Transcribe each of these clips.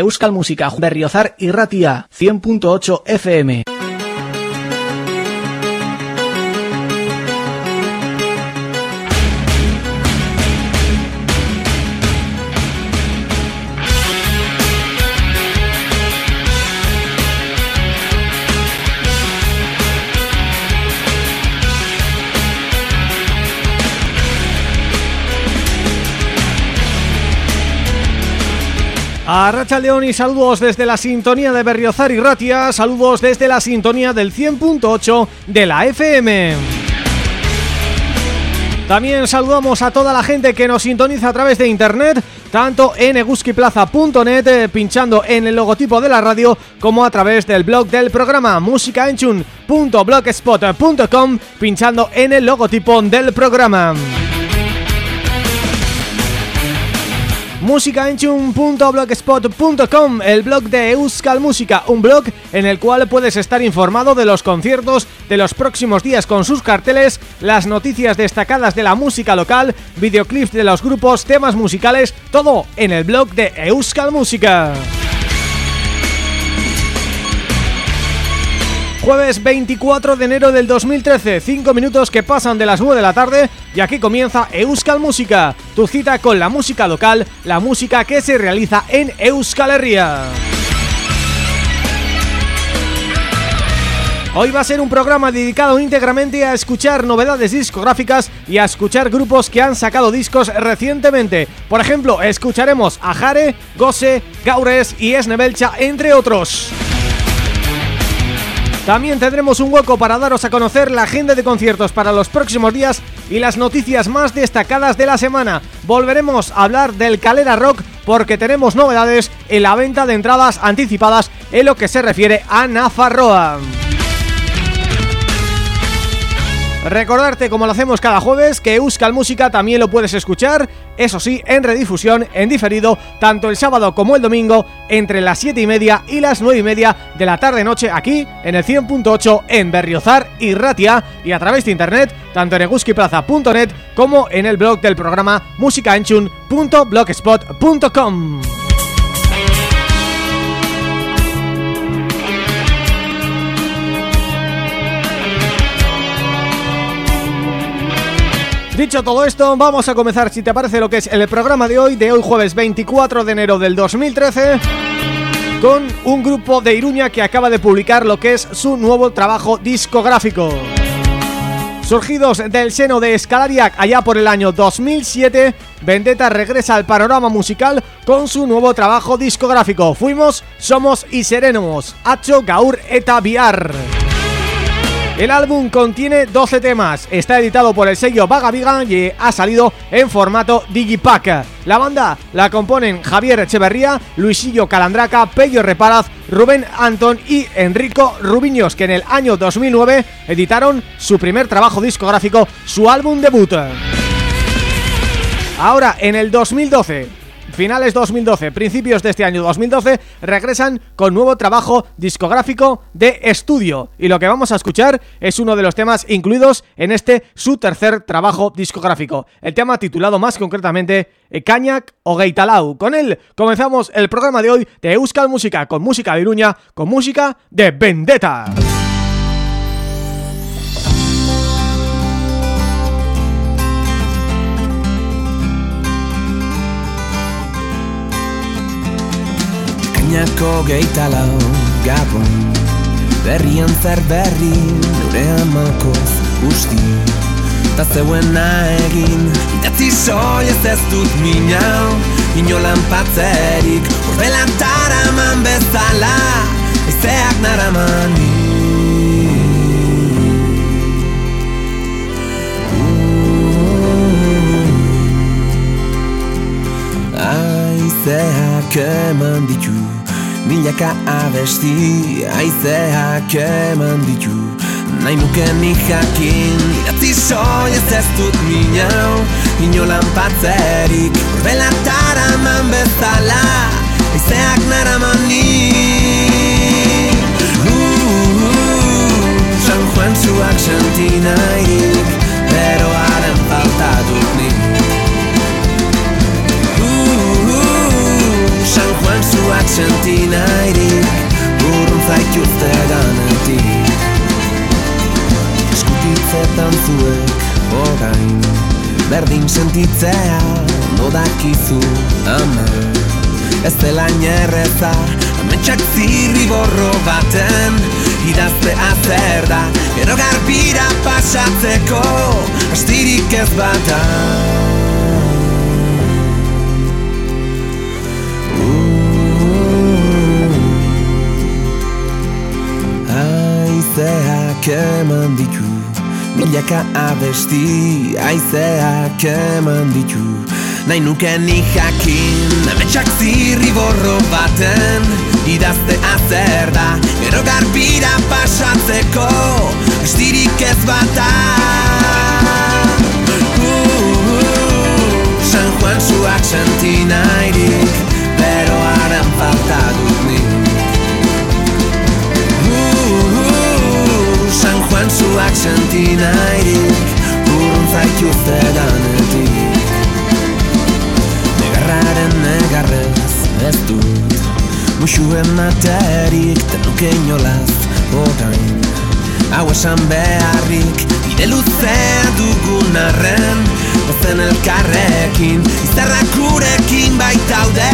Euskal Música Berriozar y Ratia 100.8 FM A Racha León y saludos desde la sintonía de Berriozar y Ratia, saludos desde la sintonía del 100.8 de la FM. También saludamos a toda la gente que nos sintoniza a través de internet, tanto en eguskiplaza.net, eh, pinchando en el logotipo de la radio, como a través del blog del programa musicaenchun.blogspot.com, pinchando en el logotipo del programa. musicaenchun.blogspot.com, el blog de Euskal Música, un blog en el cual puedes estar informado de los conciertos de los próximos días con sus carteles, las noticias destacadas de la música local, videoclips de los grupos, temas musicales, todo en el blog de Euskal Música. Jueves 24 de enero del 2013, 5 minutos que pasan de las 9 de la tarde y aquí comienza Euskal Música, tu cita con la música local, la música que se realiza en Euskal Herria. Hoy va a ser un programa dedicado íntegramente a escuchar novedades discográficas y a escuchar grupos que han sacado discos recientemente. Por ejemplo, escucharemos a Jare, Gose, Gaures y Esnebelcha, entre otros. También tendremos un hueco para daros a conocer la agenda de conciertos para los próximos días y las noticias más destacadas de la semana. Volveremos a hablar del Calera Rock porque tenemos novedades en la venta de entradas anticipadas en lo que se refiere a Nafarroa. Recordarte, como lo hacemos cada jueves, que Euskal Música también lo puedes escuchar, eso sí, en redifusión, en diferido, tanto el sábado como el domingo, entre las 7 y media y las 9 y media de la tarde-noche, aquí, en el 100.8, en Berriozar y Ratia, y a través de internet, tanto en eguskiplaza.net como en el blog del programa musicaenchun.blogspot.com. Dicho todo esto, vamos a comenzar, si te parece, lo que es el programa de hoy, de hoy jueves 24 de enero del 2013 con un grupo de Iruña que acaba de publicar lo que es su nuevo trabajo discográfico. Surgidos del seno de Escalariac allá por el año 2007, Vendetta regresa al panorama musical con su nuevo trabajo discográfico. Fuimos, somos y seremos. Hacho Gaur eta Biar. El álbum contiene 12 temas, está editado por el sello Vaga Viga y ha salido en formato Digipack. La banda la componen Javier Echeverría, Luisillo Calandraca, Pello Reparaz, Rubén Antón y Enrico Rubiños, que en el año 2009 editaron su primer trabajo discográfico, su álbum debut. Ahora, en el 2012, finales 2012, principios de este año 2012, regresan con nuevo trabajo discográfico de estudio. Y lo que vamos a escuchar es uno de los temas incluidos en este su tercer trabajo discográfico. El tema titulado más concretamente Cañac o Gaitalau. Con él comenzamos el programa de hoy de Euskal Música, con música de Iruña, con música de Vendetta. Espainiako geita lau gabon. Berrian zer berri nure amalkoz usti Ta zeuena egin Idatzi soi ez ez dut minau. Inolan patzerik Horrelan taraman bezala. Ezeak naraman Aizeak eman ditu Milaka abesti aizeak eman ditu. Nahi nuke ni jakin Idatzi soi ez ez dut minau. Inolan patzerik Horbela taraman bezala. Aizeak naraman ni. Uh, uh, San Juan zuak sentinairik Pero Zuak senti nahirik Urrun zaituzte ganetik Eskutitzetan zuek orain Berdin sentitzea modakizu ama Ez dela inerreza Ametxak zirri borro baten Idazte azer da Gero garbira pasatzeko Astirik ez batan Aizeak eman ditu Milaka abesti Aizeak eman ditu. Nahi nuke nik jakin Ametsak zirri borro baten Idazte azer da Gero garbira pasatzeko Estirik ez bata. Uh, uh, uh, San Juan zuak senti nahirik Beroaren falta dut nik. joan zuak sentinairik Burrun zaitu zedanetik Negarraren negarrez ez dut Muxu ematerik tenuke inolaz Otain hau esan beharrik Ide luze dugun arren Ozen elkarrekin Izarrak urekin baitaude.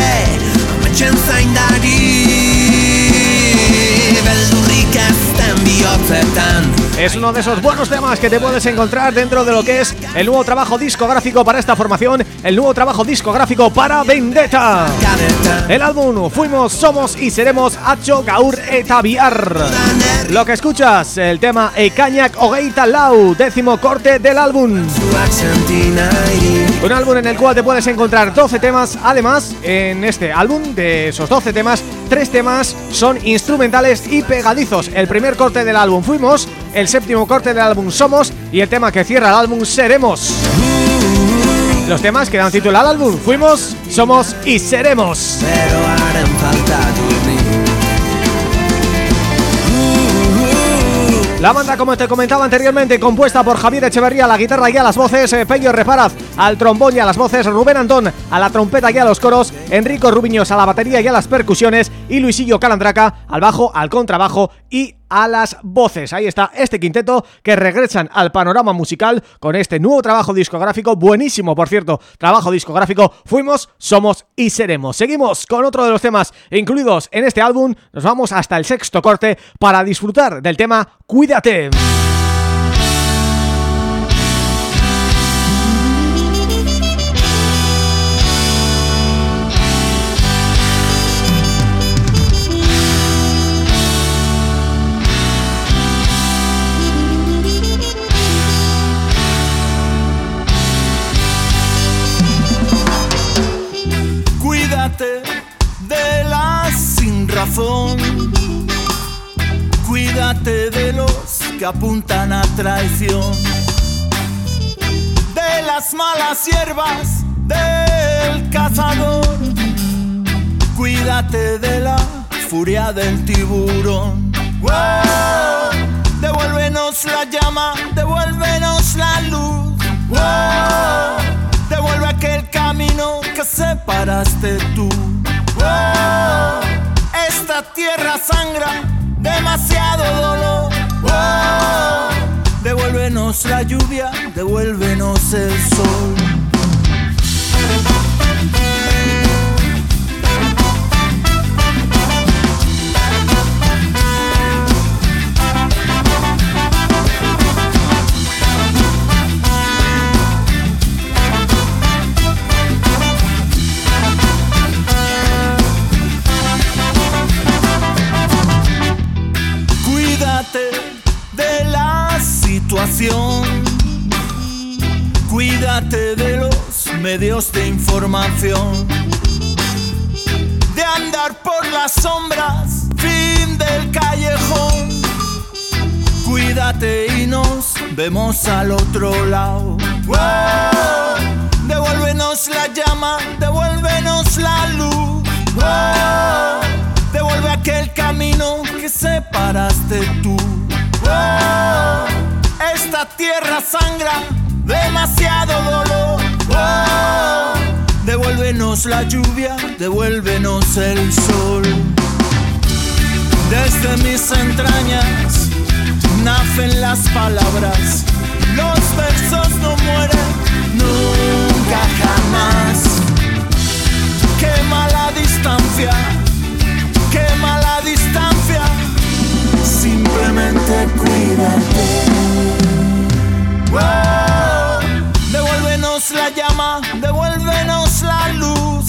Ametxen zaindari. Beldurrik ez Es uno de esos buenos temas que te puedes encontrar dentro de lo que es el nuevo trabajo discográfico para esta formación, el nuevo trabajo discográfico para Vendetta. El álbum Fuimos, Somos y Seremos Hacho Gaur eta Lo que escuchas, el tema Ekañak Ogeita Lau, décimo corte del álbum. Un álbum en el cual te puedes encontrar 12 temas, además, en este álbum de esos 12 temas, tres temas son instrumentales y pegadizos. El primer corte del álbum Fuimos el séptimo corte del álbum Somos y el tema que cierra el álbum Seremos. Los temas que dan título al álbum Fuimos, Somos y Seremos. La banda, como te comentaba anteriormente, compuesta por Javier Echeverría a la guitarra y a las voces, eh, Peño Reparaz al trombón y a las voces, Rubén Antón a la trompeta y a los coros, Enrico Rubiños a la batería y a las percusiones y Luisillo Calandraca al bajo, al contrabajo y a las voces. Ahí está este quinteto que regresan al panorama musical con este nuevo trabajo discográfico, buenísimo por cierto, trabajo discográfico, fuimos, somos y seremos. Seguimos con otro de los temas incluidos en este álbum, nos vamos hasta el sexto corte para disfrutar del tema Cuídate. Que apuntan a traición, de las malas hierbas del cazador. Cuídate de la furia del tiburón. Devuélvenos la llama, devuélvenos la luz. Devuelve aquel camino que separaste tú tierra sangra, demasiado dolor. devuélvenos la lluvia, devuélvenos el sol. Cuídate de los medios de información. De andar por las sombras, fin del callejón. Cuídate y nos vemos al otro lado. Devuélvenos la llama, devuélvenos la luz. Devuelve aquel camino que separaste tú esta tierra sangra, demasiado dolor. Oh, devuélvenos la lluvia, devuélvenos el sol. Desde mis entrañas nacen las palabras, los versos no mueren nunca jamás. Quema la distancia, quema la distancia, simplemente cuídate. Devuélvenos la llama, devuélvenos la luz.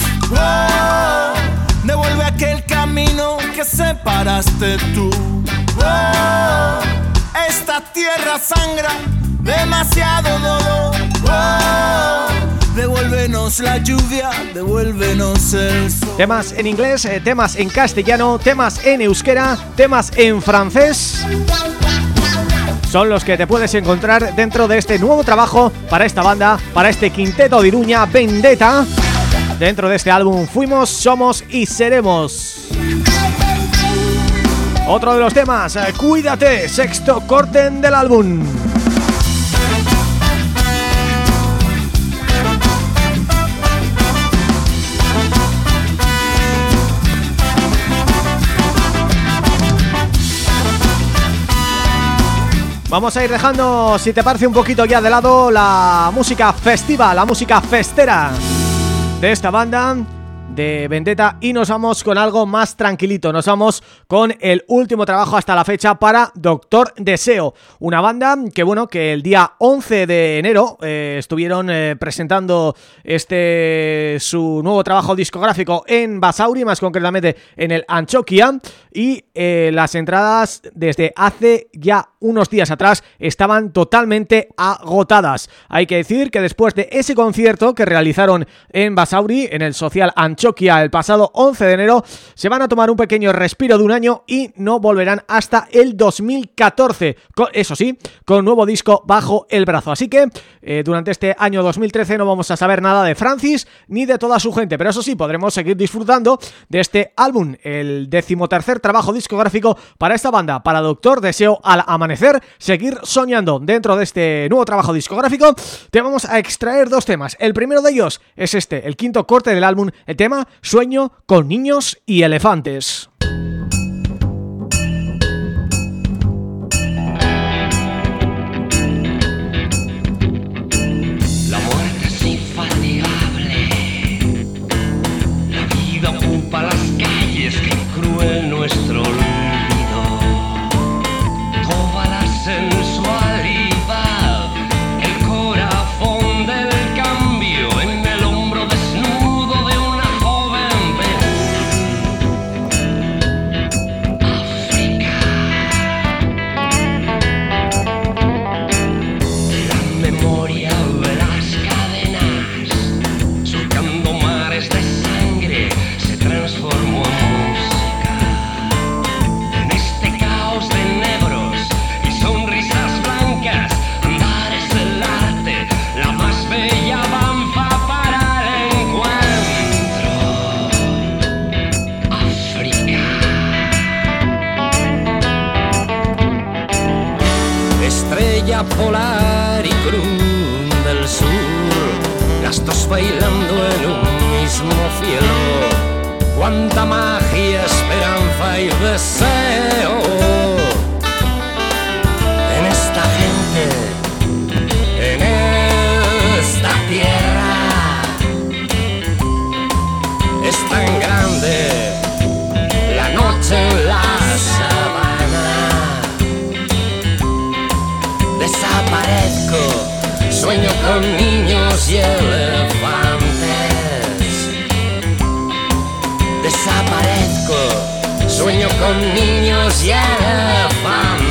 Devuelve aquel camino que separaste tú. Esta tierra sangra, demasiado dolor. Devuélvenos la lluvia, devuélvenos el sol. Temas en inglés, eh, temas en castellano, temas en euskera, temas en francés son los que te puedes encontrar dentro de este nuevo trabajo para esta banda, para este quinteto de Iruña, Vendetta. Dentro de este álbum Fuimos, Somos y Seremos. Otro de los temas, eh, Cuídate, sexto corten del álbum. Vamos a ir dejando, si te parece un poquito ya de lado, la música festiva, la música festera de esta banda de Vendetta y nos vamos con algo más tranquilito, nos vamos con el último trabajo hasta la fecha para Doctor Deseo, una banda que bueno, que el día 11 de enero eh, estuvieron eh, presentando este su nuevo trabajo discográfico en Basauri, más concretamente en el Anchoquia y eh, las entradas desde hace ya unos días atrás estaban totalmente agotadas. Hay que decir que después de ese concierto que realizaron en Basauri, en el Social Anchoquia el pasado 11 de enero, se van a tomar un pequeño respiro de un año y no volverán hasta el 2014. Eso sí, con nuevo disco bajo el brazo. Así que eh, durante este año 2013 no vamos a saber nada de Francis ni de toda su gente, pero eso sí, podremos seguir disfrutando de este álbum, el decimotercer trabajo discográfico para esta banda, para Doctor Deseo al amanecer, seguir soñando dentro de este nuevo trabajo discográfico. Te vamos a extraer dos temas. El primero de ellos es este, el quinto corte del álbum, el tema Sueño con niños y elefantes. polar y cruz del sur, gastos bailando en un mismo cielo. Cuánta magia, esperanza y deseo. niños y elefantes. Desaparezco, sueño con niños y elefantes.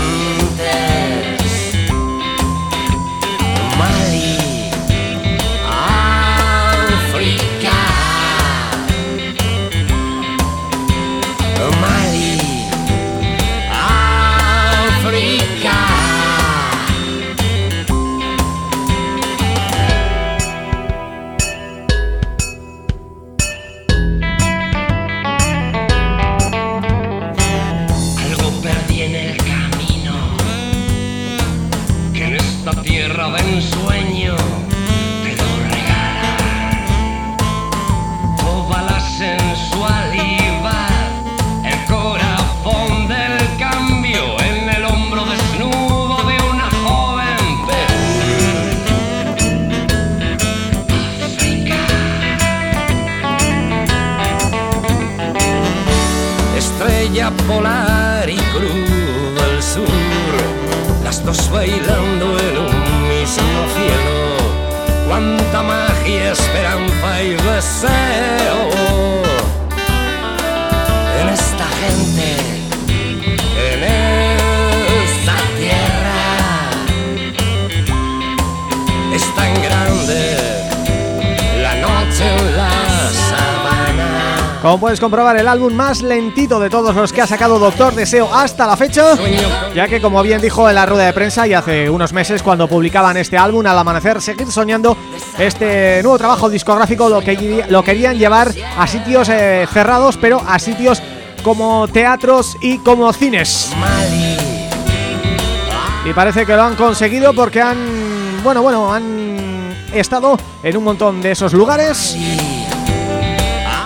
Puedes comprobar, el álbum más lentito de todos los que ha sacado Doctor Deseo hasta la fecha, ya que como bien dijo en la rueda de prensa y hace unos meses cuando publicaban este álbum, al amanecer, seguir soñando este nuevo trabajo discográfico lo, que, lo querían llevar a sitios eh, cerrados, pero a sitios como teatros y como cines. Y parece que lo han conseguido porque han, bueno, bueno, han estado en un montón de esos lugares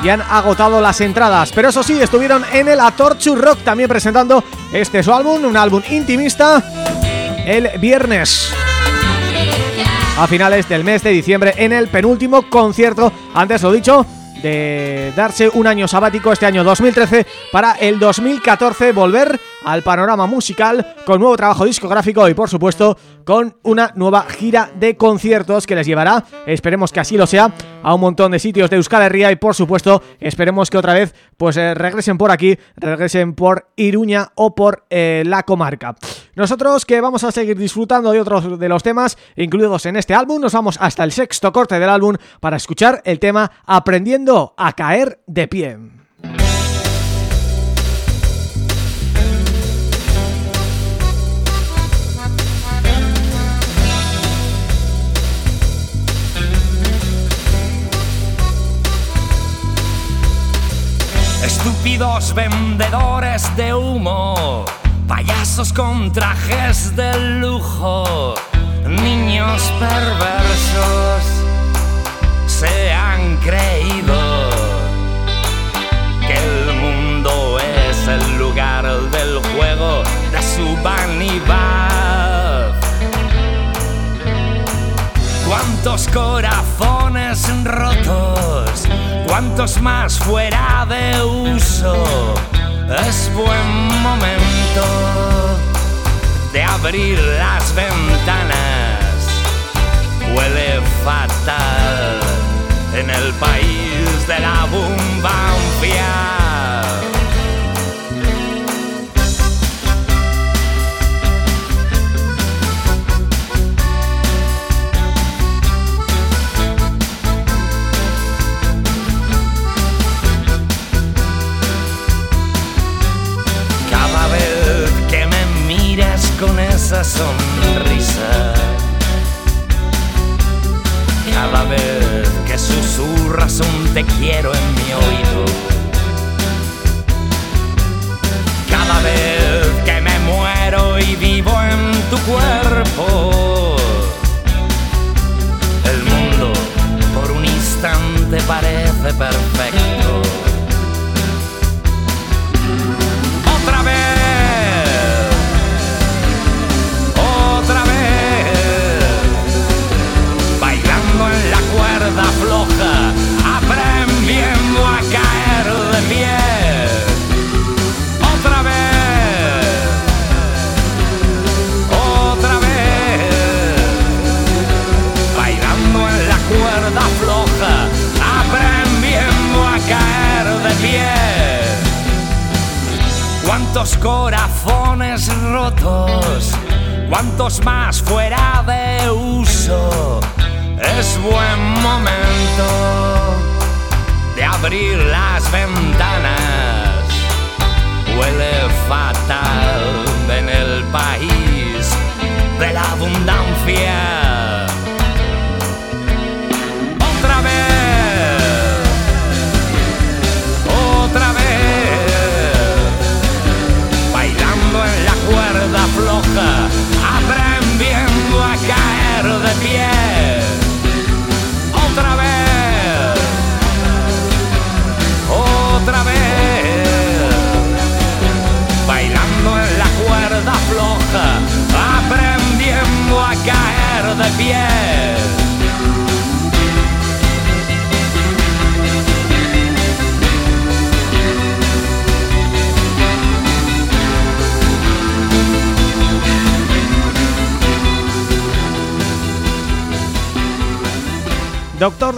y han agotado las entradas. Pero eso sí, estuvieron en el Atorchu Rock también presentando este su álbum, un álbum intimista el viernes a finales del mes de diciembre en el penúltimo concierto, antes lo dicho, de darse un año sabático este año 2013 para el 2014 volver al panorama musical con nuevo trabajo discográfico y por supuesto con una nueva gira de conciertos que les llevará, esperemos que así lo sea, a un montón de sitios de Euskal Herria y por supuesto esperemos que otra vez pues eh, regresen por aquí, regresen por Iruña o por eh, la comarca. Nosotros que vamos a seguir disfrutando de otros de los temas incluidos en este álbum, nos vamos hasta el sexto corte del álbum para escuchar el tema Aprendiendo a caer de pie. Estúpidos vendedores de humo, payasos con trajes de lujo, niños perversos se han creído que el mundo es el lugar del juego de su vanidad. ¿Cuántos corazones rotos? ¿Cuántos más fuera de uso? Es buen momento de abrir las ventanas. Huele fatal en el país de la abundancia. Con esa sonrisa. Cada vez que susurras un te quiero en mi oído. Cada vez que me muero y vivo en tu cuerpo.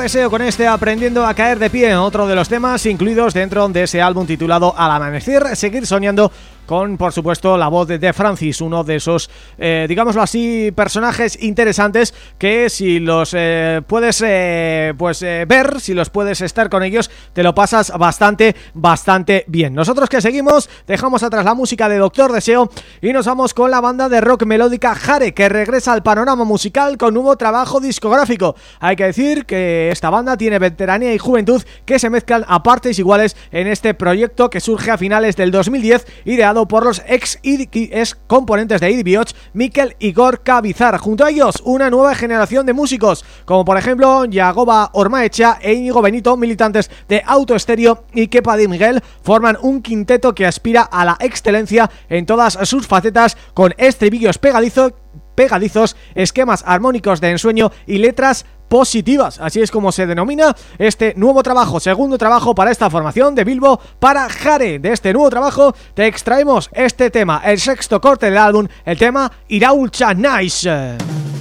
Deseo con este Aprendiendo a caer de pie, otro de los temas incluidos dentro de ese álbum titulado Al amanecer, seguir soñando con, por supuesto, la voz de Francis, uno de esos, eh, digámoslo así, personajes interesantes que si los eh, puedes eh, pues ver, si los puedes estar con ellos, te lo pasas bastante, bastante bien. Nosotros que seguimos, dejamos atrás la música de Doctor Deseo y nos vamos con la banda de rock melódica Jare, que regresa al panorama musical con nuevo trabajo discográfico. Hay que decir que esta banda tiene veteranía y juventud que se mezclan a partes iguales en este proyecto que surge a finales del 2010 ideado por los ex, ex componentes de Idibioch, Mikel Igor Cavizar. Junto a ellos, una nueva generación de músicos, como por ejemplo Yagoba Ormaecha e Íñigo Benito, militantes de Auto Estéreo y Kepa Di Miguel, forman un quinteto que aspira a la excelencia en todas sus facetas con estribillos pegadizos, esquemas armónicos de ensueño y letras positivas, así es como se denomina este nuevo trabajo, segundo trabajo para esta formación de Bilbo para Jare. De este nuevo trabajo te extraemos este tema, el sexto corte del álbum, el tema Iraulcha Nice.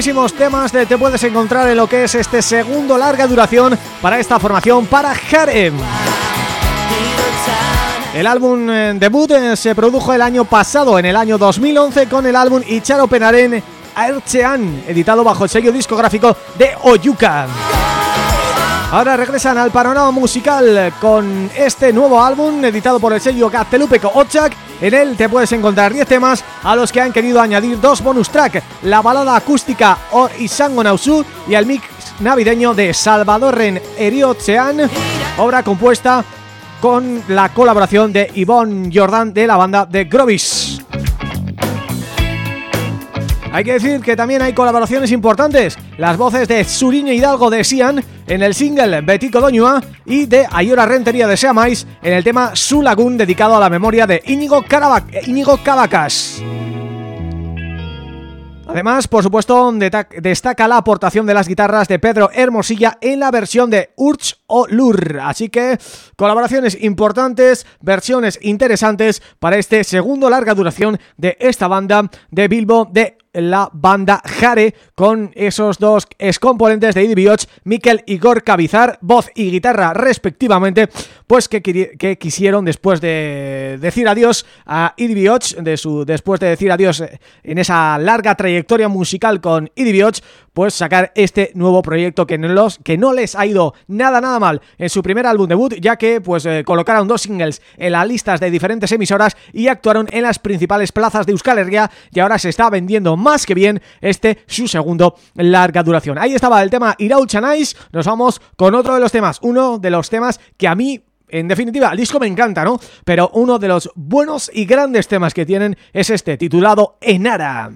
Buenísimos temas te puedes encontrar en lo que es este segundo larga duración para esta formación para Harem. El álbum eh, debut eh, se produjo el año pasado, en el año 2011, con el álbum Icharo Penaren Aerchean, editado bajo el sello discográfico de Oyuka. Ahora regresan al panorama musical con este nuevo álbum editado por el sello Gaztelupeco Ochak. En él te puedes encontrar 10 temas a los que han querido añadir dos bonus track, la balada acústica O Isango Nausu y el mix navideño de Salvadorren Eriotzean, obra compuesta con la colaboración de Yvonne Jordan de la banda de Grovis. Hay que decir que también hay colaboraciones importantes, las voces de Suriño Hidalgo de Sian en el single Betico Doñua y de Ayora Rentería de Seamais en el tema Su Lagún dedicado a la memoria de Íñigo, Íñigo Cavacas. Además, por supuesto, destaca la aportación de las guitarras de Pedro Hermosilla en la versión de Urch o Lur. Así que colaboraciones importantes, versiones interesantes para este segundo larga duración de esta banda de Bilbo de la banda Jare con esos dos excomponentes de Bioch, Miquel y Gorka Bizar, voz y guitarra respectivamente, pues que, quisieron después de decir adiós a Bioch, de su, después de decir adiós en esa larga trayectoria musical con Bioch, pues sacar este nuevo proyecto que no, los, que no les ha ido nada nada mal en su primer álbum debut, ya que pues eh, colocaron dos singles en las listas de diferentes emisoras y actuaron en las principales plazas de Euskal Herria y ahora se está vendiendo más que bien este su segundo larga duración. Ahí estaba el tema Iraul Chanais, nos vamos con otro de los temas, uno de los temas que a mí en definitiva, el disco me encanta, ¿no? Pero uno de los buenos y grandes temas que tienen es este, titulado Enara.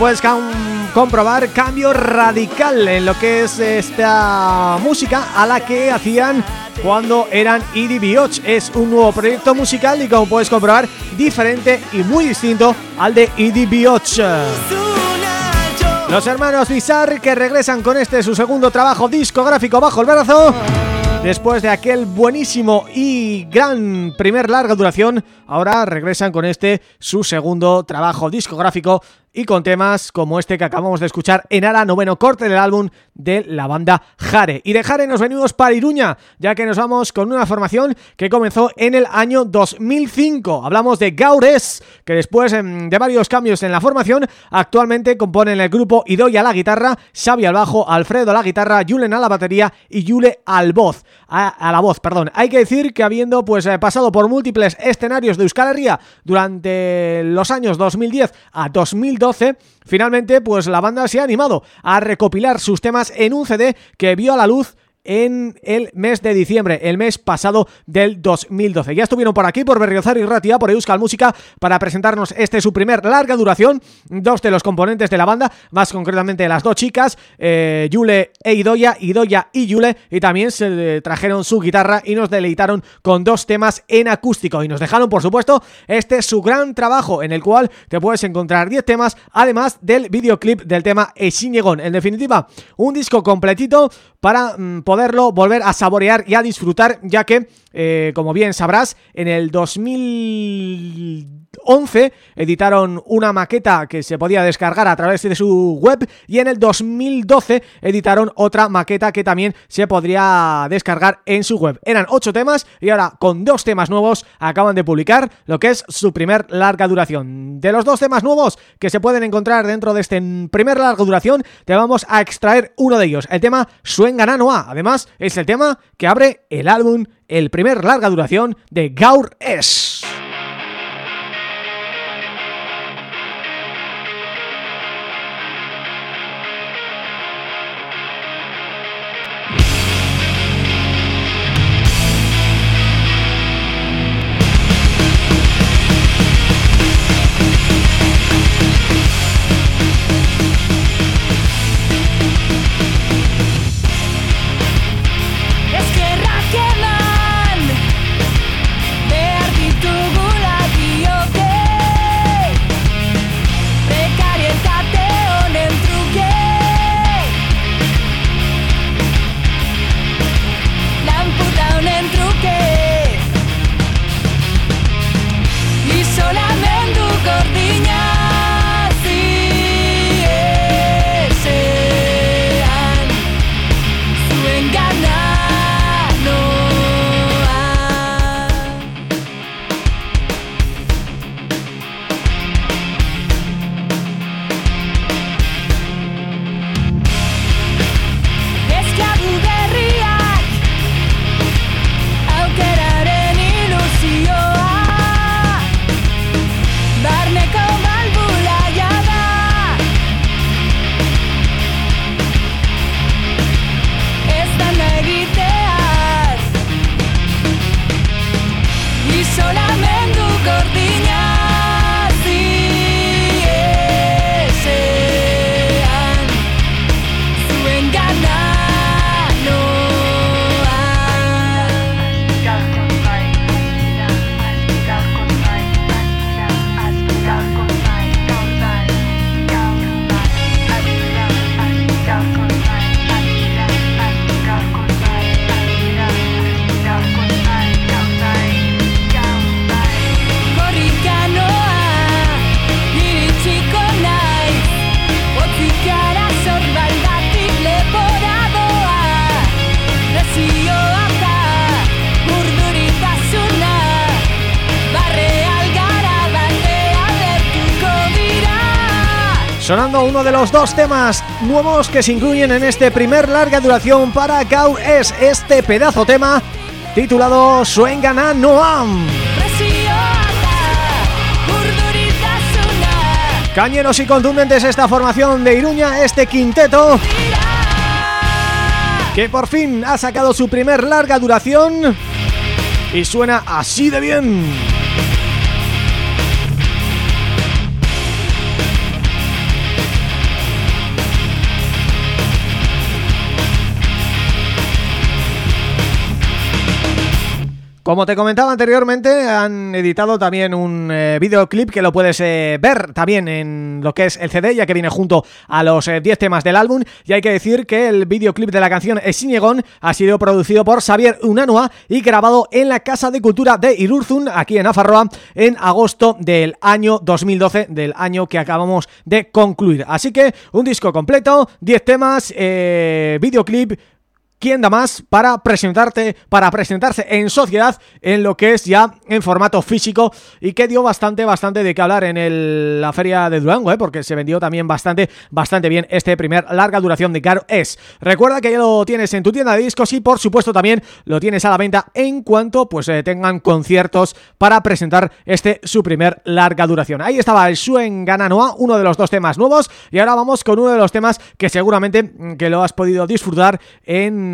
Puedes comprobar, cambio radical en lo que es esta música a la que hacían cuando eran EDB8. Es un nuevo proyecto musical y como puedes comprobar, diferente y muy distinto al de EDB8. Los hermanos Bizarre que regresan con este su segundo trabajo discográfico bajo el brazo Después de aquel buenísimo y gran primer larga duración, ahora regresan con este su segundo trabajo discográfico y con temas como este que acabamos de escuchar en Ara, noveno corte del álbum de la banda Jare. Y de Jare nos venimos para Iruña, ya que nos vamos con una formación que comenzó en el año 2005. Hablamos de Gaures, que después em, de varios cambios en la formación, actualmente componen el grupo Idoy a la guitarra, Xavi al bajo, Alfredo a la guitarra, Julen a la batería y Yule al voz. A, la voz, perdón. Hay que decir que habiendo pues eh, pasado por múltiples escenarios de Euskal Herria durante los años 2010 a 2012 2012, finalmente pues la banda se ha animado a recopilar sus temas en un CD que vio a la luz en el mes de diciembre, el mes pasado del 2012. Ya estuvieron por aquí, por Berriozar y Ratia, por Euskal Música, para presentarnos este su primer larga duración, dos de los componentes de la banda, más concretamente las dos chicas, eh, Yule e Idoya, Idoya y Yule, y también se trajeron su guitarra y nos deleitaron con dos temas en acústico, y nos dejaron, por supuesto, este su gran trabajo, en el cual te puedes encontrar 10 temas, además del videoclip del tema Esiñegón. En definitiva, un disco completito para mm, poderlo volver a saborear y a disfrutar, ya que, eh, como bien sabrás, en el 2011 editaron una maqueta que se podía descargar a través de su web y en el 2012 editaron otra maqueta que también se podría descargar en su web. Eran ocho temas y ahora con dos temas nuevos acaban de publicar lo que es su primer larga duración. De los dos temas nuevos que se pueden encontrar dentro de este primer larga duración, te vamos a extraer uno de ellos, el tema Suengananoa. Además, es el tema que abre el álbum, el primer larga duración de Gaur S. los dos temas nuevos que se incluyen en este primer larga duración para Gaur es este pedazo tema titulado Suengana Noam. Cañeros y contundentes esta formación de Iruña, este quinteto que por fin ha sacado su primer larga duración y suena así de bien. Como te comentaba anteriormente, han editado también un eh, videoclip que lo puedes eh, ver también en lo que es el CD, ya que viene junto a los 10 eh, temas del álbum. Y hay que decir que el videoclip de la canción Esiñegón ha sido producido por Xavier Unanua y grabado en la Casa de Cultura de Irurzun, aquí en Afarroa, en agosto del año 2012, del año que acabamos de concluir. Así que un disco completo, 10 temas, videoclip quién da más para presentarte para presentarse en sociedad en lo que es ya en formato físico y que dio bastante bastante de qué hablar en la feria de Durango, ¿eh? porque se vendió también bastante bastante bien este primer larga duración de Caro Es. Recuerda que ya lo tienes en tu tienda de discos y por supuesto también lo tienes a la venta en cuanto pues eh, tengan conciertos para presentar este su primer larga duración. Ahí estaba el Suen Gananoa, uno de los dos temas nuevos y ahora vamos con uno de los temas que seguramente mm, que lo has podido disfrutar en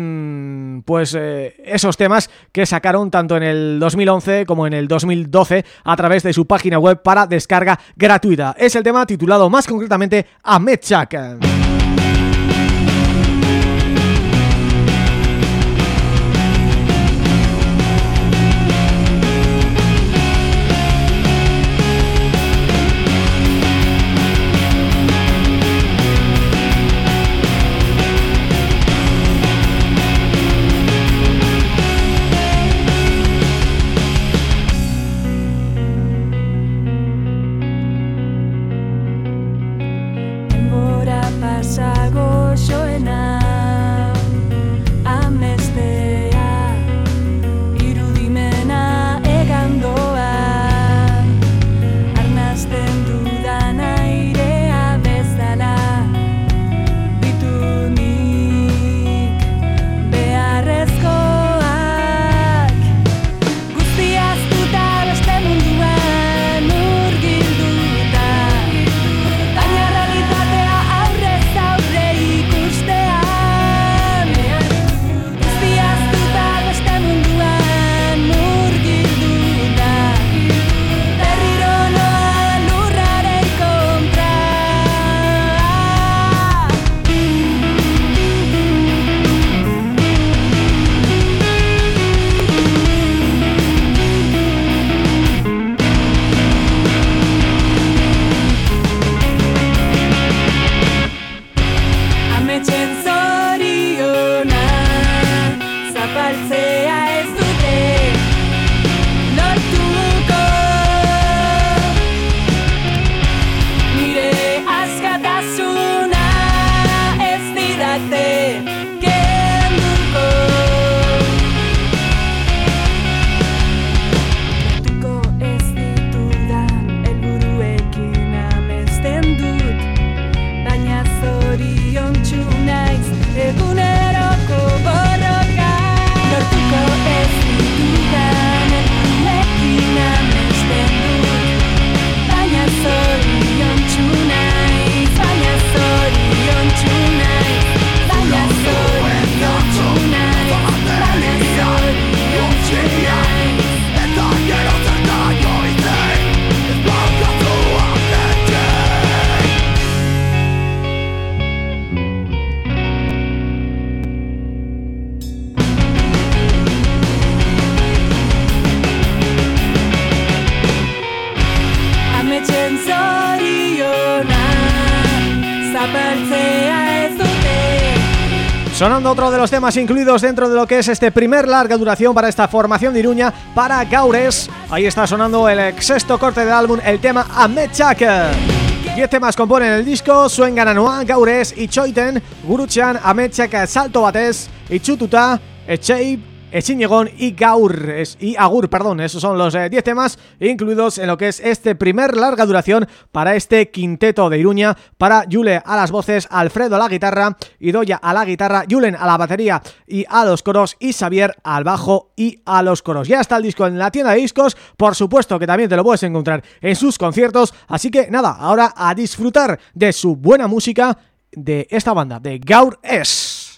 pues eh, esos temas que sacaron tanto en el 2011 como en el 2012 a través de su página web para descarga gratuita. Es el tema titulado más concretamente Amechak. Temas incluidos dentro de lo que es este primer larga duración para esta formación de Iruña para Gaures. Ahí está sonando el sexto corte del álbum, el tema Amechak. Diez temas componen el disco, Suengananoa, Gaures, Ichoiten, Guruchan, Amechak, Salto Bates, Ichututa, Echeib, Echiñegón y Gaur y Agur, perdón, esos son los 10 eh, temas incluidos en lo que es este primer larga duración para este quinteto de Iruña, para Yule a las voces, Alfredo a la guitarra, Idoya a la guitarra, Julen a la batería y a los coros y Xavier al bajo y a los coros. Ya está el disco en la tienda de discos, por supuesto que también te lo puedes encontrar en sus conciertos, así que nada, ahora a disfrutar de su buena música de esta banda, de Gaur S.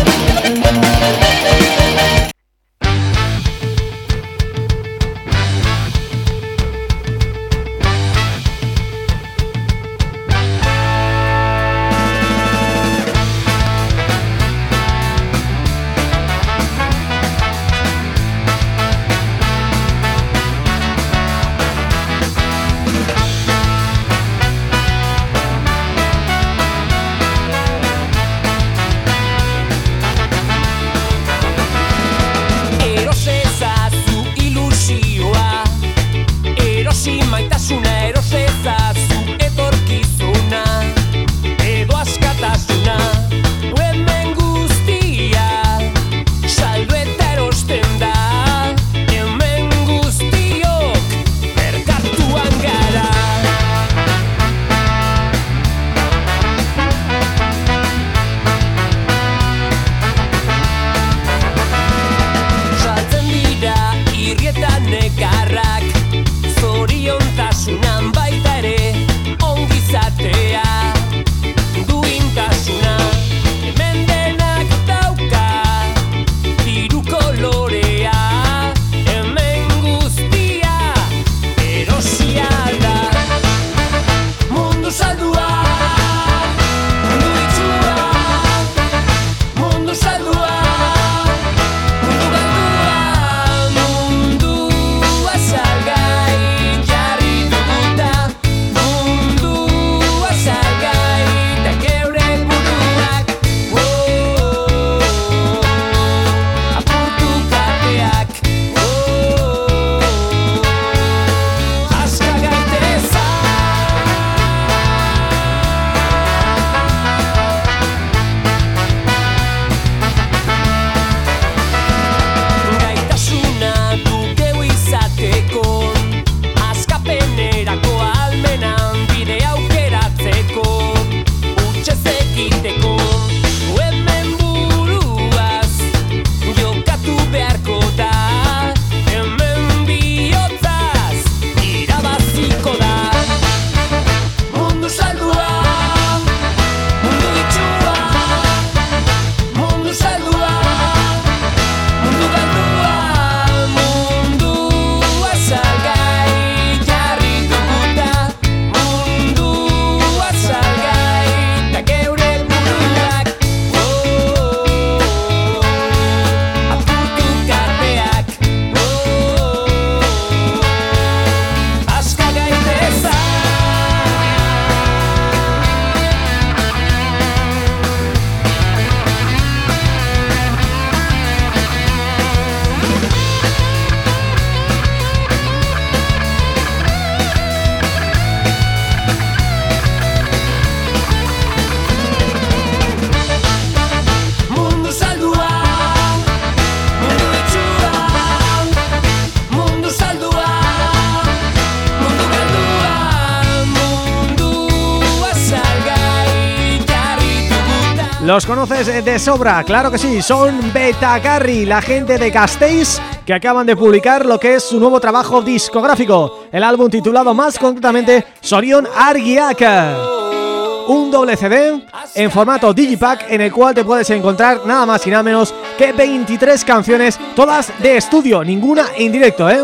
De sobra, claro que sí, son Betacarri, la gente de Castells que acaban de publicar lo que es su nuevo trabajo discográfico, el álbum titulado más concretamente Sorion Argiak. Un doble CD en formato Digipack en el cual te puedes encontrar nada más y nada menos que 23 canciones, todas de estudio, ninguna en directo, ¿eh?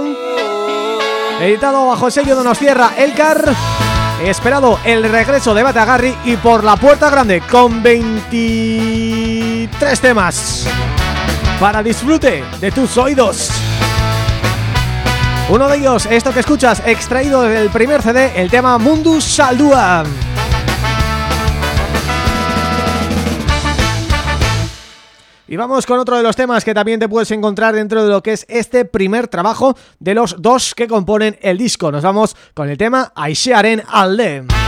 Editado bajo el sello de Donostierra Elcar Esperado el regreso de Batagarri y por la puerta grande con 23 temas para disfrute de tus oídos. Uno de ellos, esto que escuchas, extraído del primer CD, el tema Mundus Saldúa. Y vamos con otro de los temas que también te puedes encontrar dentro de lo que es este primer trabajo de los dos que componen el disco. Nos vamos con el tema Aishearen Alde.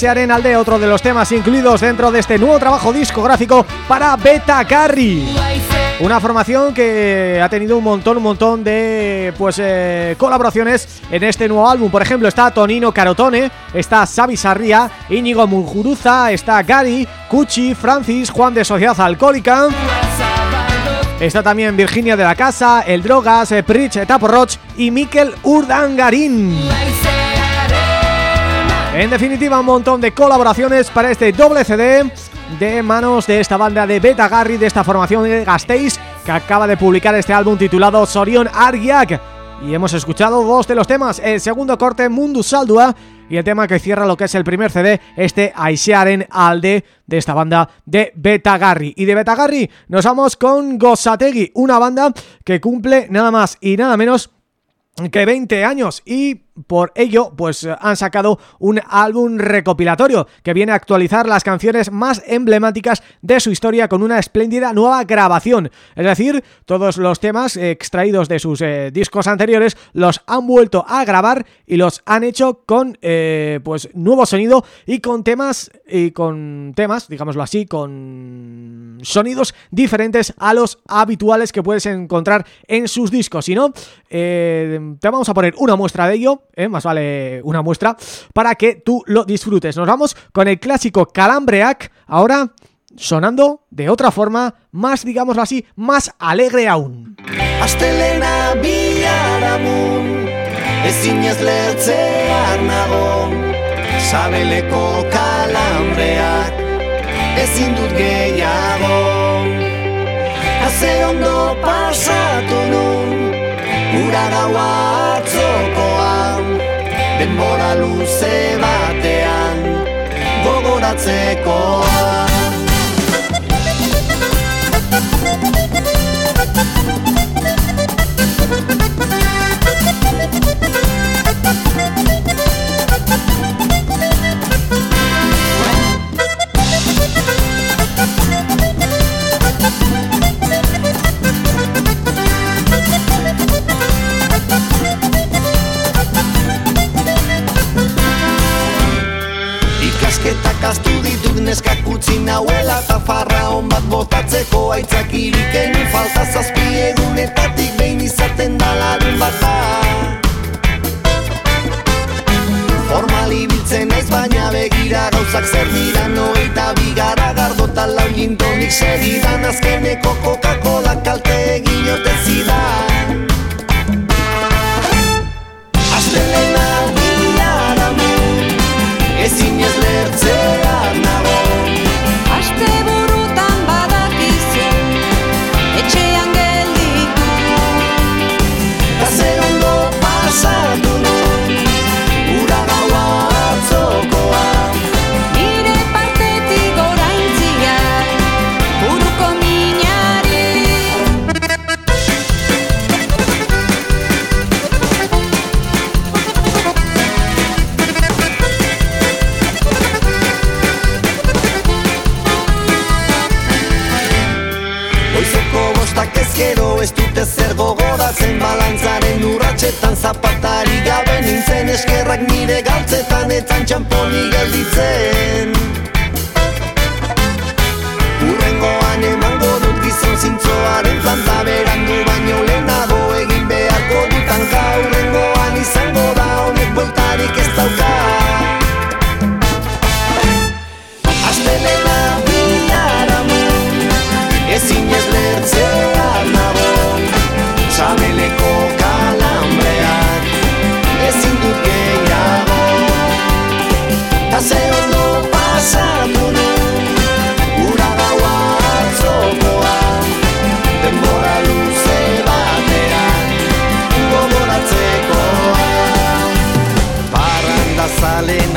Aisearen Alde, otro de los temas incluidos dentro de este nuevo trabajo discográfico para Beta Carri. Una formación que ha tenido un montón, un montón de pues eh, colaboraciones en este nuevo álbum. Por ejemplo, está Tonino Carotone, está Xavi Sarria, Íñigo Mujuruza, está Gary, Cuchi, Francis, Juan de Sociedad Alcohólica... Está también Virginia de la Casa, El Drogas, eh, Pritch Taporroch y Miquel Urdangarín. En definitiva, un montón de colaboraciones para este doble CD de manos de esta banda de Beta Garry, de esta formación de Gasteiz, que acaba de publicar este álbum titulado Sorion Argiak. Y hemos escuchado dos de los temas, el segundo corte Mundus Saldua y el tema que cierra lo que es el primer CD, este Aishearen Alde de esta banda de Betagarri. Y de Betagarri nos vamos con Gosategi, una banda que cumple nada más y nada menos que 20 años y por ello, pues eh, han sacado un álbum recopilatorio que viene a actualizar las canciones más emblemáticas de su historia con una espléndida nueva grabación. Es decir, todos los temas extraídos de sus eh, discos anteriores los han vuelto a grabar y los han hecho con eh, pues nuevo sonido y con temas y con temas, digámoslo así, con sonidos diferentes a los habituales que puedes encontrar en sus discos. Si no, te vamos a poner una muestra de ello ¿eh? más vale una muestra, para que tú lo disfrutes. Nos vamos con el clásico Calambreac, ahora sonando de otra forma, más, digámoslo así, más alegre aún. Astelena biharamun, ezinez lertzean nago, sabeleko kalambreak, ezin dut gehiago. Haze ondo pasatu nun, ura gaua atzokoan Denbora luze batean gogoratzekoan Kastu ditut neskak utzi nahuela Ta farra hon bat botatzeko aitzakirik egin falta zazpi egunetatik behin izaten dalarun bata Formali biltzen naiz baina begira gauzak zer dira nogeita bigara gardota lau gintonik segidan. Azkeneko Coca-Cola kalte egin ote ez dute zer gogoratzen Balantzaren urratxetan zapatari gabe nintzen Eskerrak nire galtzetan etzan txamponi gelditzen. Urrengoan emango dut gizon zintzoaren planta berandu baino lehenago egin beharko dutan. Urrengoan izango da honek bueltarik ez dauka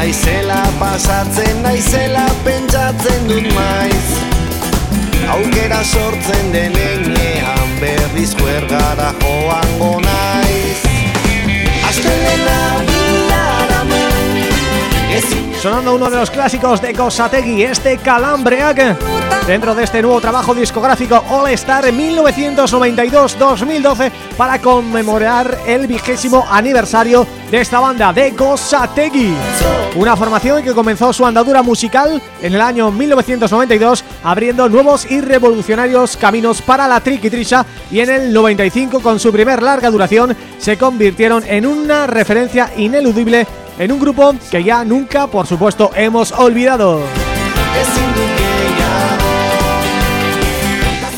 naizela pasatzen naizela pentsatzen dut maiz. Aukera sortzen denean berriz kuergara joango naiz. Astelena sonando uno de los clásicos de Cosategui, este Calambreac, dentro de este nuevo trabajo discográfico All Star 1992-2012 para conmemorar el vigésimo aniversario de esta banda de Cosategui. Una formación que comenzó su andadura musical en el año 1992 abriendo nuevos y revolucionarios caminos para la triquitrisha y en el 95 con su primer larga duración se convirtieron en una referencia ineludible en un grupo que ya nunca, por supuesto, hemos olvidado.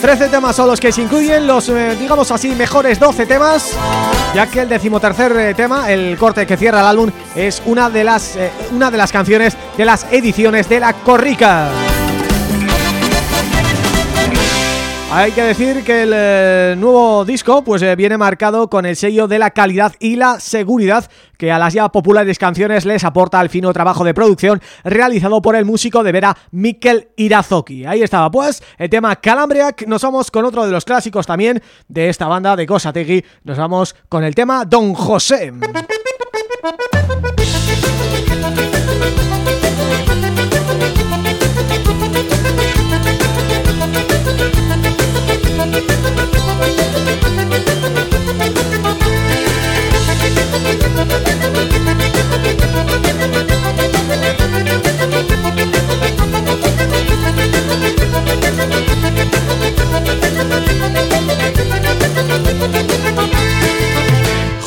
13 temas son los que se incluyen, los, eh, digamos así, mejores 12 temas Ya que el decimotercer eh, tema, el corte que cierra el álbum Es una de las eh, una de las canciones de las ediciones de La Corrica Hay que decir que el eh, nuevo disco pues eh, viene marcado con el sello de la calidad y la seguridad que a las ya populares canciones les aporta el fino trabajo de producción realizado por el músico de Vera Mikel Irazoki. Ahí estaba pues el tema Calambriac, nos vamos con otro de los clásicos también de esta banda de Cosategui, nos vamos con el tema Don José.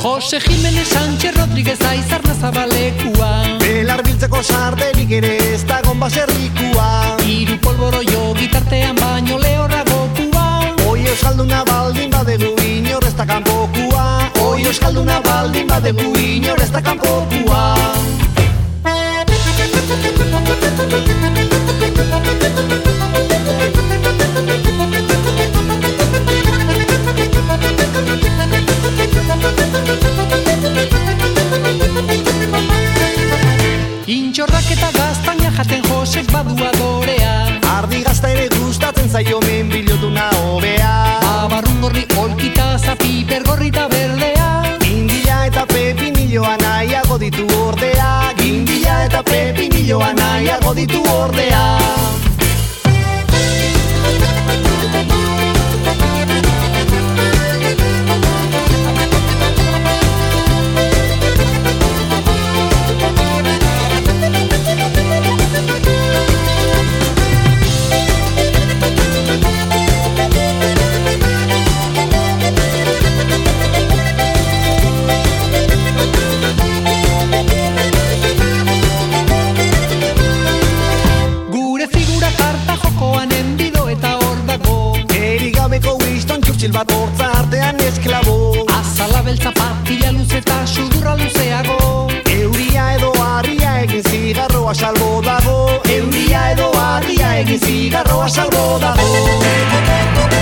Jose Jimenez Sánchez Rodríguez Aizarna Zabalekua Belar biltzeko sarderik ere ez dagon baserrikua Iru polboro jo gitartean baino lehorra gokua. Oi euskalduna baldin badegu inor ez da kanpokua. Oi euskalduna baldin badegu inor ez da kanpokua. Intxorrak jaten Josek badu adorea Ardi gazta ere gustatzen zaio men bilotuna hobea. Babarrun gorri olkita zapi bergorri eta berdea. Gindila eta pepinilloa nahiago ditu ordea. Gindila eta pepinilloa nahiago ditu ordea beltza patilla luze eta sudurra luzeago. Euria edo harria egin zigarroa salbo dago. Euria edo harria egin zigarroa salbo dago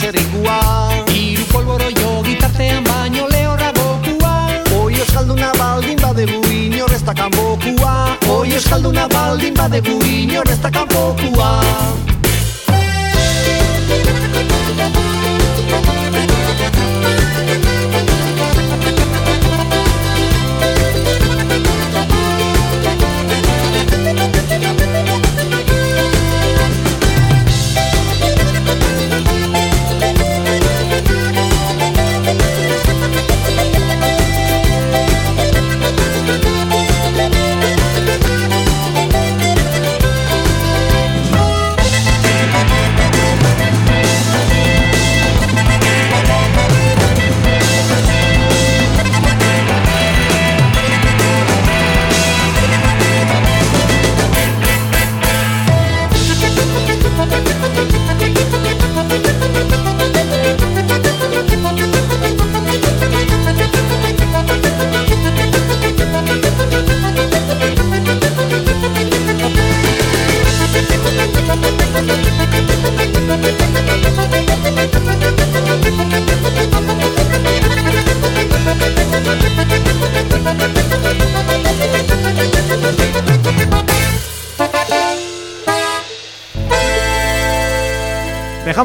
baserrikua Iru polboro jo gitartean baino lehorra bokua. Oi euskalduna baldin badegu inorezta kanbokua Oi euskalduna baldin badegu inorezta kanbokua Oi euskalduna baldin badegu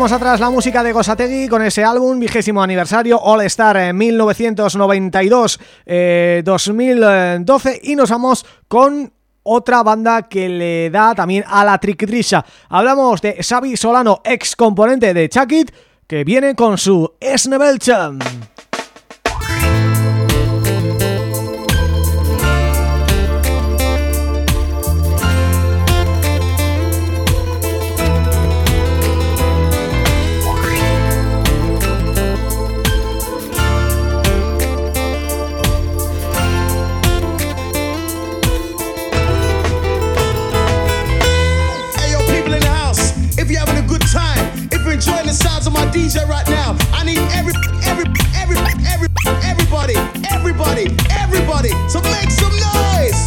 Dejamos atrás la música de Gosategui con ese álbum, vigésimo aniversario, All Star en 1992-2012 eh, y nos vamos con otra banda que le da también a la triquitrisha. Hablamos de Xavi Solano, ex componente de Chakit, que viene con su Esnebelcha. DJ right now. I need every, every, every, every, everybody, everybody, everybody to make some noise.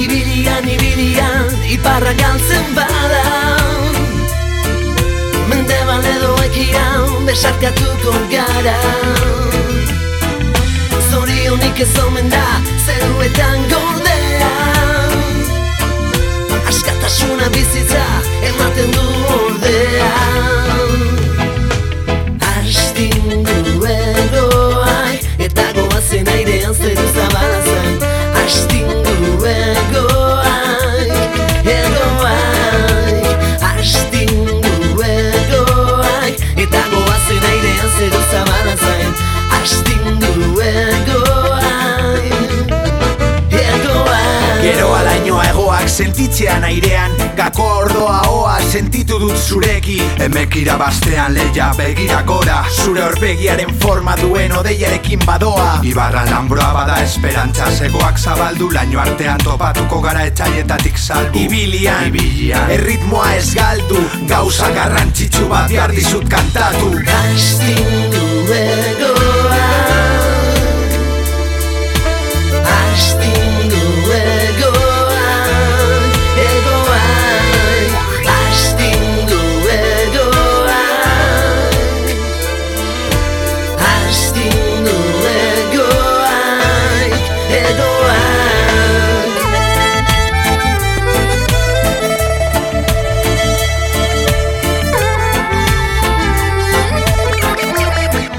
Ibilian, ibilian, iparra galtzen bada Mendebal edo ekian, besarkatuko gara Zorionik ez omen da, zeruetan gordea Askatasuna bizitza, ematen du ordea sentitzean airean Gako ordoa oa sentitu dut zureki Emek irabastean leia begira gora Zure horbegiaren forma duen odeiarekin badoa. Ibarra lambroa bada esperantza Zegoak zabaldu laino artean topatuko gara etxaietatik salbu. Ibilian, Ibilian Erritmoa ez galdu Gauza garrantzitsu bat behar kantatu. Astindu egoai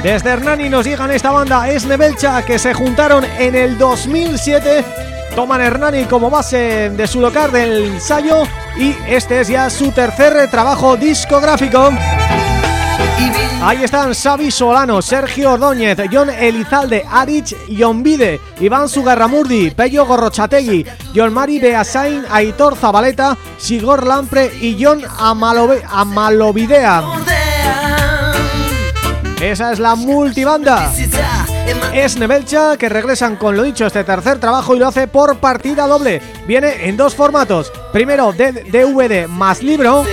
Desde Hernani nos llegan esta banda Esnebelcha que se juntaron en el 2007 Toman Hernani como base de su local del ensayo Y este es ya su tercer trabajo discográfico Ahí están Xavi Solano, Sergio Ordóñez, John Elizalde, Arich Yombide, Iván Sugarramurdi, Pello Gorrochategui, John Mari Beasain, Aitor Zabaleta, Sigor Lampre y John Amalobe- Amalovidea. Esa es la multibanda. Es Nebelcha que regresan con lo dicho este tercer trabajo y lo hace por partida doble. Viene en dos formatos. Primero de DVD más libro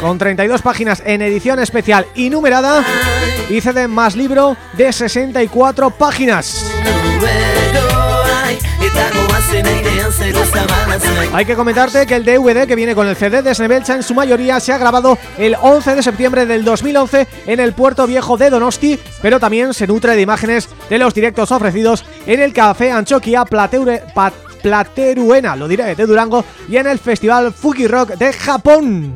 con 32 páginas en edición especial y numerada y CD más libro de 64 páginas. Hay que comentarte que el DVD que viene con el CD de Snebelcha en su mayoría se ha grabado el 11 de septiembre del 2011 en el Puerto Viejo de Donosti, pero también se nutre de imágenes de los directos ofrecidos en el Café Anchoquia Plateruena, lo diré, de Durango y en el Festival Fuki Rock de Japón.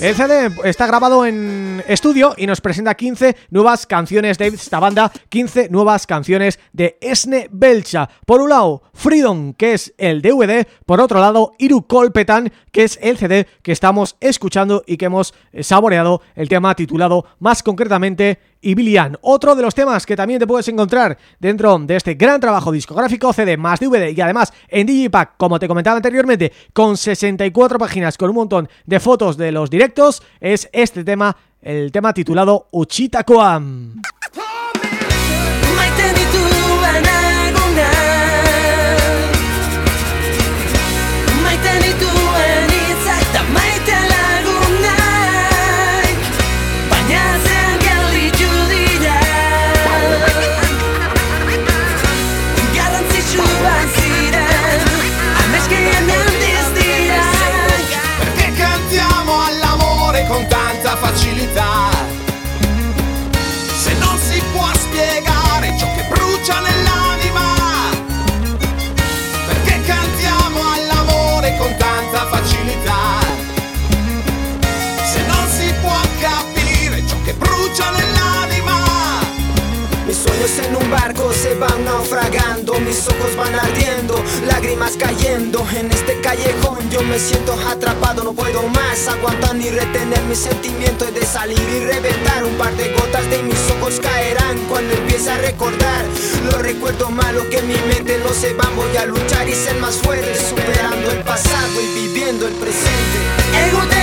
El CD está grabado en estudio y nos presenta 15 nuevas canciones de esta banda, 15 nuevas canciones de Esne Belcha. Por un lado, Freedom, que es el DVD, por otro lado, Iru Kolpetan, que es el CD que estamos escuchando y que hemos eh, saboreado el tema titulado más concretamente Ibilian. Otro de los temas que también te puedes encontrar dentro de este gran trabajo discográfico CD más DVD y además en Digipack, como te comentaba anteriormente, con 64 páginas con un montón de fotos de los directos, es este tema, el tema titulado Uchita Koam. Sueños en un barco se van naufragando, mis ojos van ardiendo, lágrimas cayendo en este callejón. Yo me siento atrapado, no puedo más aguantar ni retener mis sentimientos de salir y reventar. Un par de gotas de mis ojos caerán cuando empiece a recordar los recuerdos malos que en mi mente no se van. Voy a luchar y ser más fuerte, superando el pasado y viviendo el presente. Ego te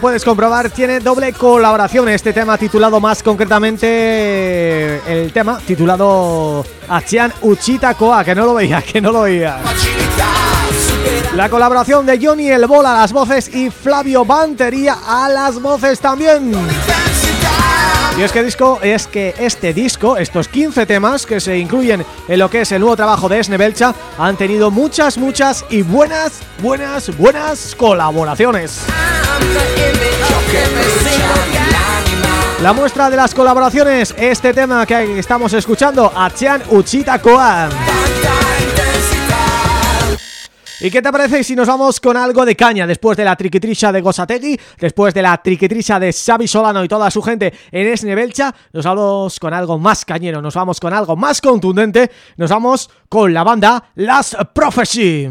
puedes comprobar tiene doble colaboración Este tema titulado más concretamente El tema titulado Achian Uchita Koa Que no lo veía, que no lo veía. La colaboración de Johnny El Bol a las voces Y Flavio Bantería a las voces también y es que disco es que este disco, estos 15 temas que se incluyen en lo que es el nuevo trabajo de Snevelcha han tenido muchas, muchas y buenas, buenas, buenas colaboraciones. La muestra de las colaboraciones, este tema que estamos escuchando, Achian Uchita Koa. ¿Y qué te parece si nos vamos con algo de caña después de la triquitrisha de Gosategui, después de la triquitrisha de Xavi Solano y toda su gente en Esnebelcha, nos vamos con algo más cañero, nos vamos con algo más contundente, nos vamos con la banda Las Prophecy.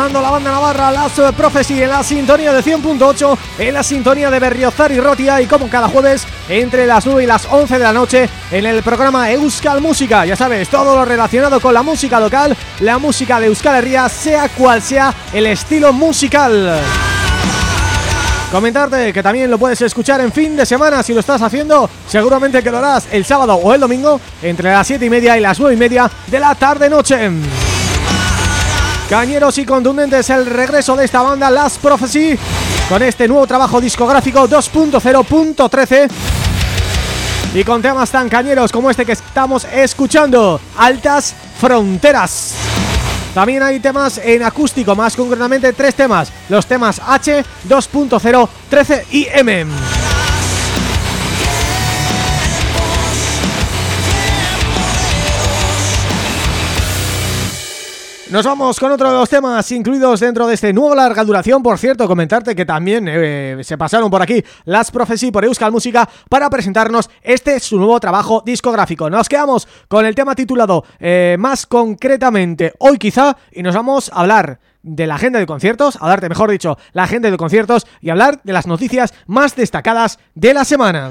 La banda navarra Las Prophecy en la sintonía de 100.8 En la sintonía de Berriozar y Rotia Y como cada jueves entre las 9 y las 11 de la noche En el programa Euskal Música. Ya sabes, todo lo relacionado con la música local La música de Euskal Herria Sea cual sea el estilo musical. Comentarte que también lo puedes escuchar en fin de semana Si lo estás haciendo, seguramente que lo harás el sábado o el domingo Entre las 7 y media y las 9 y media de la tarde-noche Cañeros y contundentes el regreso de esta banda Last Prophecy con este nuevo trabajo discográfico 2.0.13 y con temas tan cañeros como este que estamos escuchando, Altas Fronteras. También hay temas en acústico, más concretamente tres temas, los temas H, 2.0, 13 y M. Nos vamos con otro de los temas incluidos dentro de este nuevo larga duración. Por cierto, comentarte que también eh, se pasaron por aquí las Prophecy por Euskal Música para presentarnos este su nuevo trabajo discográfico. Nos quedamos con el tema titulado eh, más concretamente Hoy Quizá y nos vamos a hablar de la agenda de conciertos, a darte mejor dicho la agenda de conciertos y hablar de las noticias más destacadas de la semana.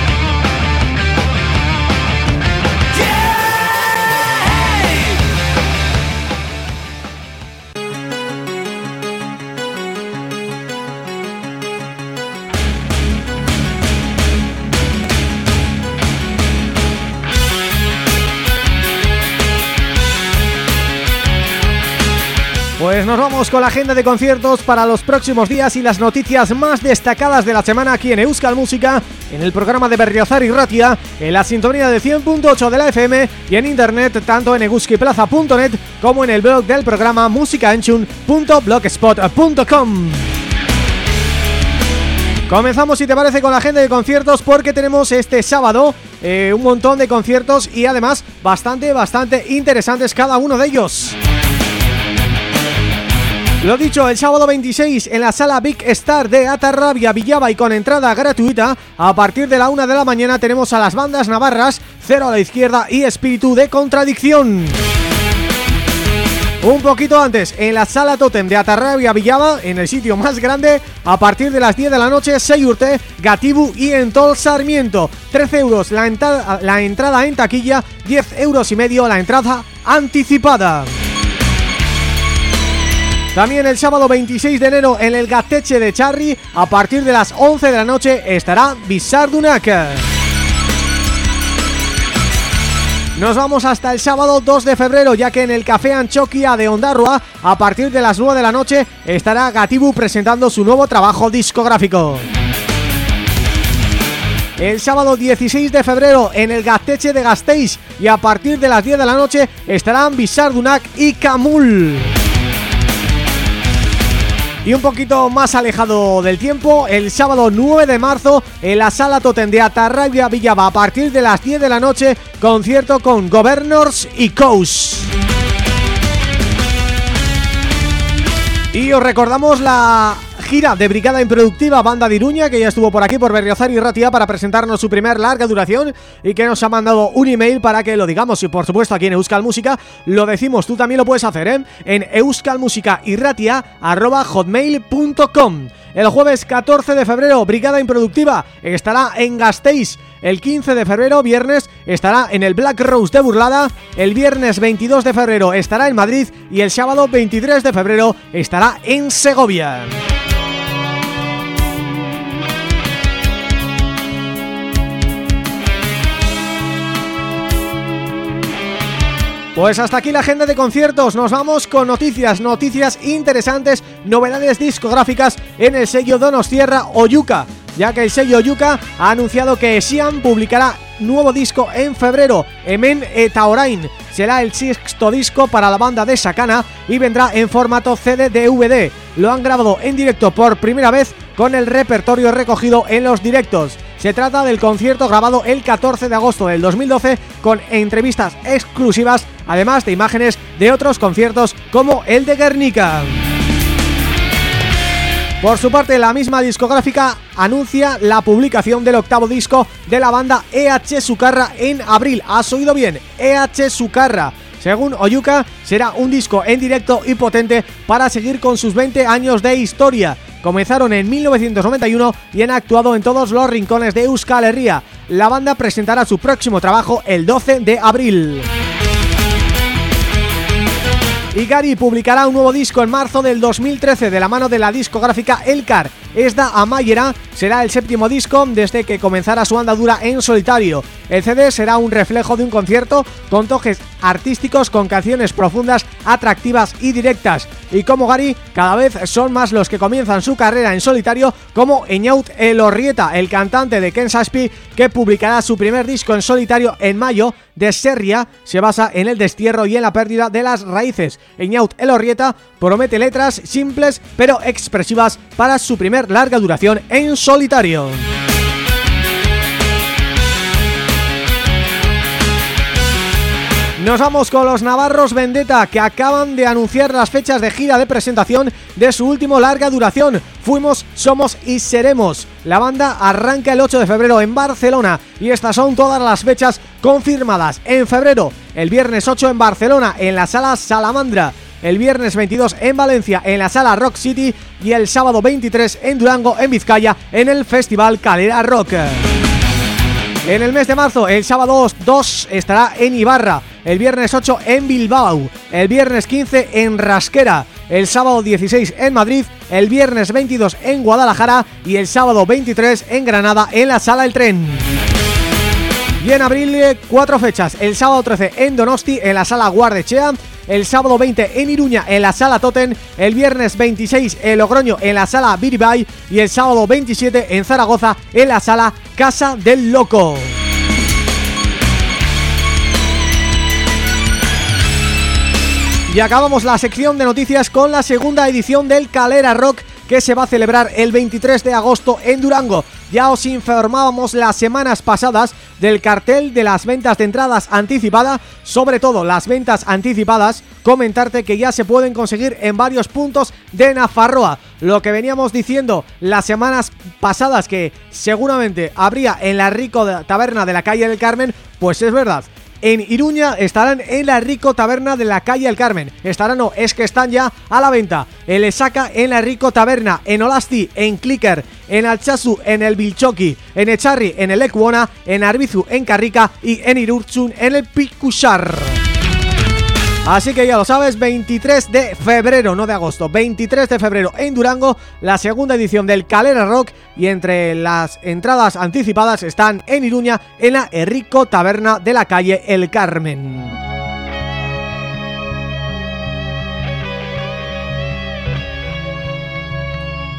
Pues nos vamos con la agenda de conciertos para los próximos días y las noticias más destacadas de la semana aquí en Euskal Música, en el programa de Berriozar y Ratia, en la sintonía de 100.8 de la FM y en internet tanto en eguskiplaza.net como en el blog del programa musicaenchun.blogspot.com. Comenzamos si te parece con la agenda de conciertos porque tenemos este sábado eh, un montón de conciertos y además bastante, bastante interesantes cada uno de ellos. Lo dicho, el sábado 26 en la sala Big Star de Atarrabia, Villaba y con entrada gratuita, a partir de la una de la mañana tenemos a las bandas navarras Cero a la izquierda y Espíritu de Contradicción. Un poquito antes, en la sala Totem de Atarrabia Villaba, en el sitio más grande, a partir de las 10 de la noche, Seyurte, Gatibu y Entol Sarmiento. 13 euros la, la entrada en taquilla, 10 euros y medio la entrada anticipada. También el sábado 26 de enero en el Gateche de Charri, a partir de las 11 de la noche estará Bizardunak. Nos vamos hasta el sábado 2 de febrero, ya que en el Café Anchoquia de Ondarroa, a partir de las 9 de la noche, estará Gatibu presentando su nuevo trabajo discográfico. El sábado 16 de febrero en el Gateche de Gasteiz y a partir de las 10 de la noche estarán Bizardunak y Camul. Y un poquito más alejado del tiempo, el sábado 9 de marzo en la Sala Totem de Atarrabia Villaba a partir de las 10 de la noche, concierto con Governors y Coast. Y os recordamos la gira de Brigada Improductiva Banda de Iruña que ya estuvo por aquí por Berriozar y Ratia para presentarnos su primer larga duración y que nos ha mandado un email para que lo digamos. Y por supuesto aquí en Euskal Música lo decimos, tú también lo puedes hacer ¿eh? en euskalmusicairratia.hotmail.com El jueves 14 de febrero Brigada Improductiva estará en Gasteiz. El 15 de febrero, viernes, estará en el Black Rose de Burlada. El viernes 22 de febrero estará en Madrid. Y el sábado 23 de febrero estará en Segovia Pues hasta aquí la agenda de conciertos, nos vamos con noticias, noticias interesantes, novedades discográficas en el sello Donostierra Oyuka, ya que el sello Oyuka ha anunciado que Sian publicará nuevo disco en febrero, Emen Etaorain, será el sexto disco para la banda de Sakana y vendrá en formato CD-DVD, lo han grabado en directo por primera vez con el repertorio recogido en los directos. Se trata del concierto grabado el 14 de agosto del 2012 con entrevistas exclusivas, además de imágenes de otros conciertos como el de Guernica. Por su parte, la misma discográfica anuncia la publicación del octavo disco de la banda EH Sucarra en abril. ¿Has oído bien? EH Sucarra. Según Oyuka, será un disco en directo y potente para seguir con sus 20 años de historia. Comenzaron en 1991 y han actuado en todos los rincones de Euskal Herria. La banda presentará su próximo trabajo el 12 de abril. Y Gary publicará un nuevo disco en marzo del 2013 de la mano de la discográfica Elcar. Es da amaiera, será el séptimo disco desde que comenzara su andadura en solitario. El CD será un reflejo de un concierto con toques artísticos con canciones profundas, atractivas y directas. Y como Gary, cada vez son más los que comienzan su carrera en solitario como Eñaut Elorrieta, el cantante de Ken Saspi, que publicará su primer disco en solitario en mayo de Serria, se basa en el destierro y en la pérdida de las raíces. Eñaut Elorrieta promete letras simples pero expresivas para su primer larga duración en solitario. Nos vamos con los Navarros Vendetta que acaban de anunciar las fechas de gira de presentación de su último larga duración. Fuimos, somos y seremos. La banda arranca el 8 de febrero en Barcelona y estas son todas las fechas confirmadas. En febrero, el viernes 8 en Barcelona en la sala Salamandra. El viernes 22 en Valencia en la sala Rock City y el sábado 23 en Durango en Vizcaya en el Festival Calera Rock. En el mes de marzo, el sábado 2 estará en Ibarra, el viernes 8 en Bilbao, el viernes 15 en Rasquera, el sábado 16 en Madrid, el viernes 22 en Guadalajara y el sábado 23 en Granada en la Sala El Tren. Y en abril, cuatro fechas, el sábado 13 en Donosti en la Sala Guardechea, el sábado 20 en Iruña en la Sala Toten, el viernes 26 en Logroño en la Sala Biribay y el sábado 27 en Zaragoza en la Sala Casa del Loco. Y acabamos la sección de noticias con la segunda edición del Calera Rock que se va a celebrar el 23 de agosto en Durango. Ya os informábamos las semanas pasadas del cartel de las ventas de entradas anticipadas, sobre todo las ventas anticipadas, comentarte que ya se pueden conseguir en varios puntos de Nafarroa. Lo que veníamos diciendo las semanas pasadas que seguramente habría en la Rico Taberna de la calle del Carmen, pues es verdad en Iruña estarán en la Rico Taberna de la calle El Carmen. Estarán, no, es que están ya a la venta. El Esaca en la Rico Taberna, en Olasti, en Clicker, en Alchazu, en el Bilchoki, en Echarri, en el Ecuona, en Arbizu, en Carrica y en Irurtzun, en el Picuchar. Así que ya lo sabes, 23 de febrero, no de agosto, 23 de febrero en Durango, la segunda edición del Calera Rock y entre las entradas anticipadas están en Iruña, en la Errico Taberna de la calle El Carmen.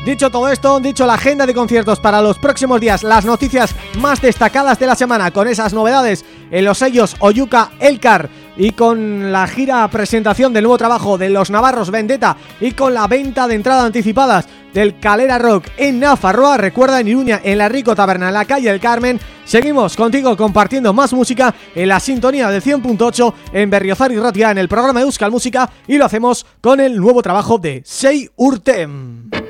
Dicho todo esto, dicho la agenda de conciertos para los próximos días, las noticias más destacadas de la semana con esas novedades en los sellos Oyuka Elcar y con la gira presentación del nuevo trabajo de los Navarros Vendetta y con la venta de entrada anticipadas del Calera Rock en Nafarroa, recuerda en Iruña, en la Rico Taberna, en la calle del Carmen, seguimos contigo compartiendo más música en la sintonía del 100.8 en Berriozar y Ratia en el programa de Euskal Música y lo hacemos con el nuevo trabajo de Sei Urtem.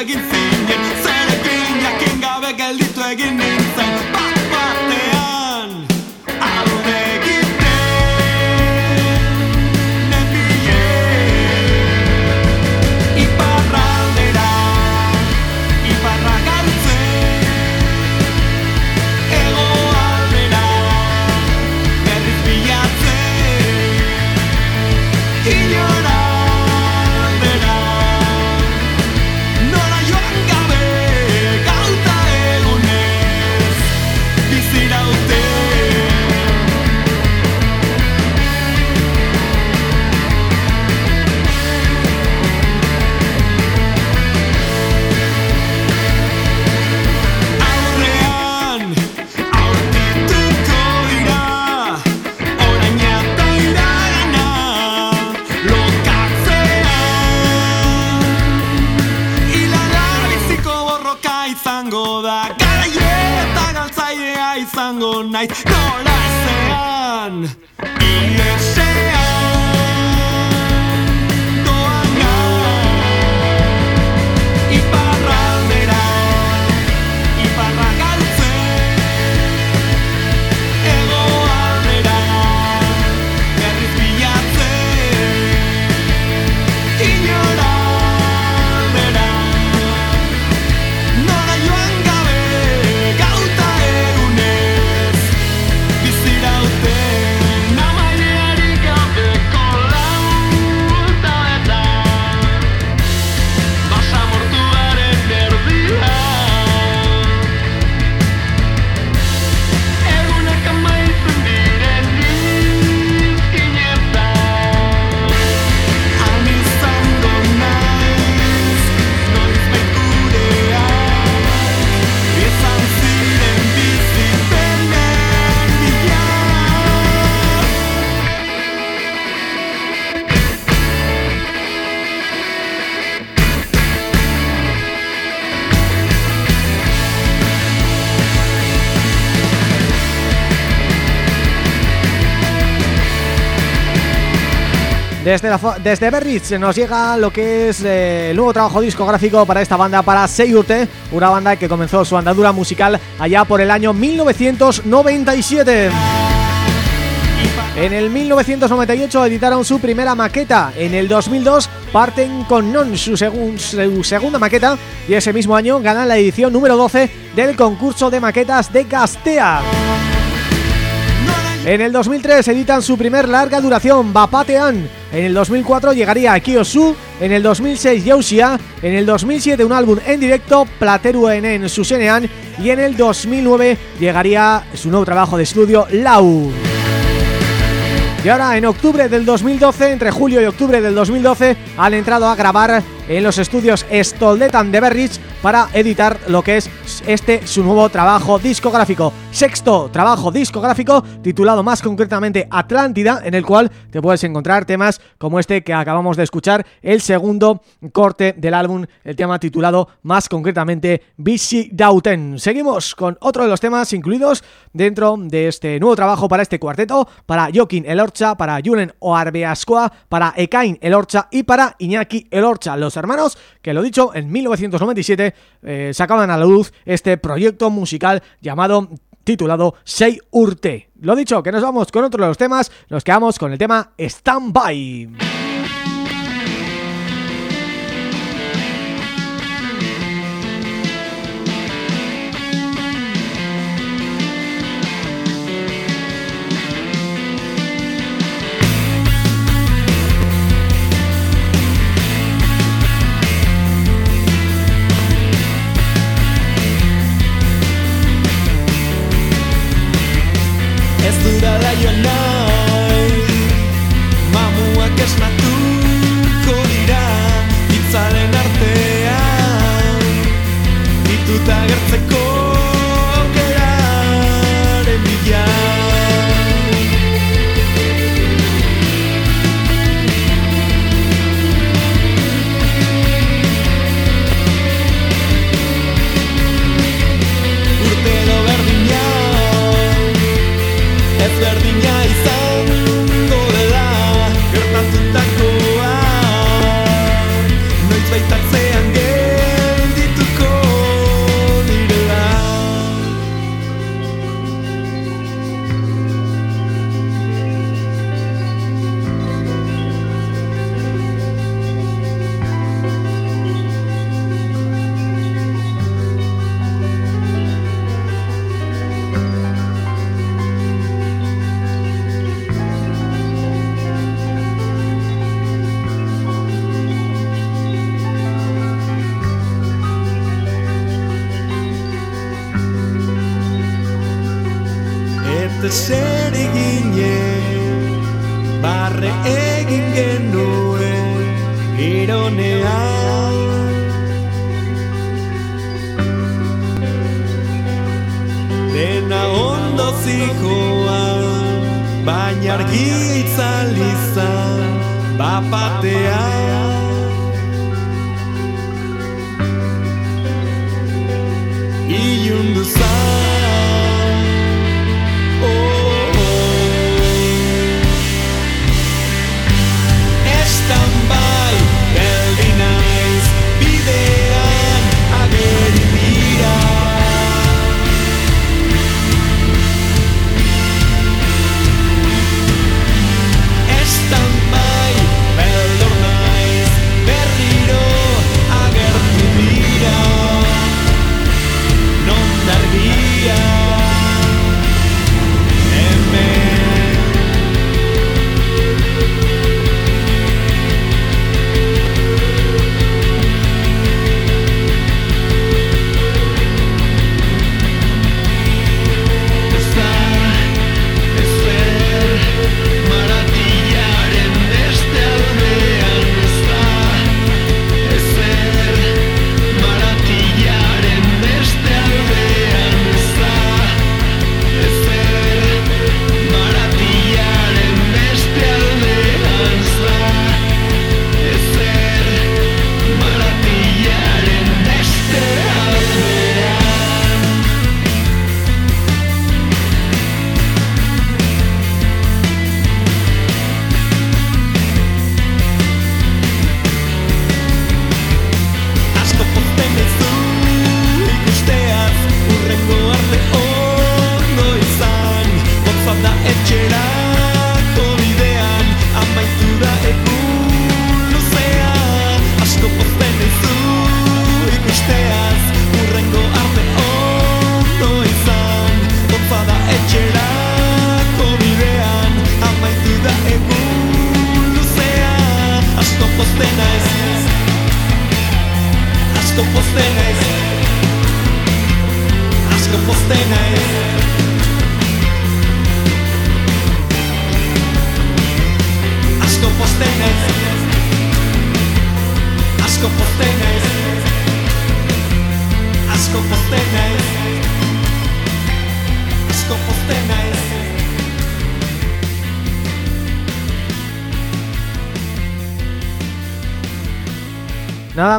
Egin zinen Zerekin jakin gabe gelditu egin izango naiz. Nola ezean Iesean Desde, la desde Berriz nos llega lo que es eh, el nuevo trabajo discográfico para esta banda, para Seyurte, una banda que comenzó su andadura musical allá por el año 1997. En el 1998 editaron su primera maqueta, en el 2002 parten con Non, su segunda maqueta, y ese mismo año ganan la edición número 12 del concurso de maquetas de Gastea. En el 2003 editan su primer larga duración, Bapatean. En el 2004 llegaría Kyosu. En el 2006 Yausia. En el 2007 un álbum en directo, Plateruen en Susenean. Y en el 2009 llegaría su nuevo trabajo de estudio, Lau. Y ahora en octubre del 2012, entre julio y octubre del 2012, han entrado a grabar en los estudios Stoldetan de Berrich para editar lo que es este su nuevo trabajo discográfico. Sexto trabajo discográfico titulado más concretamente Atlántida, en el cual te puedes encontrar temas como este que acabamos de escuchar, el segundo corte del álbum, el tema titulado más concretamente Bisi Dauten. Seguimos con otro de los temas incluidos dentro de este nuevo trabajo para este cuarteto, para Joaquín Elorcha, para Julen Oarbeascoa, para Ekain Elorcha y para Iñaki Elorcha, los hermanos que lo dicho, en 1997 eh, sacaban a la luz este proyecto musical llamado titulado Sei Urte. Lo dicho, que nos vamos con otro de los temas, nos quedamos con el tema Stand By.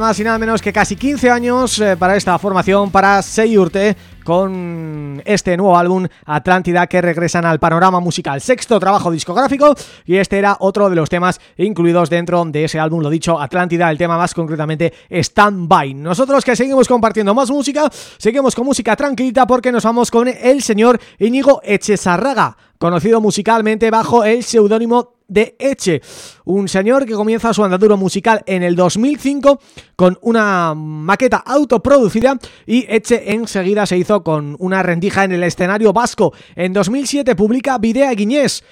Más y nada menos que casi 15 años eh, para esta formación, para Seyurte, con este nuevo álbum Atlántida que regresan al panorama musical. Sexto trabajo discográfico y este era otro de los temas incluidos dentro de ese álbum, lo dicho, Atlántida, el tema más concretamente Stand By. Nosotros que seguimos compartiendo más música, seguimos con música tranquilita porque nos vamos con el señor Íñigo Echezarraga, conocido musicalmente bajo el seudónimo de Eche, un señor que comienza su andaduro musical en el 2005 con una maqueta autoproducida y Eche enseguida se hizo con una rendija en el escenario vasco. En 2007 publica Videa Guiñés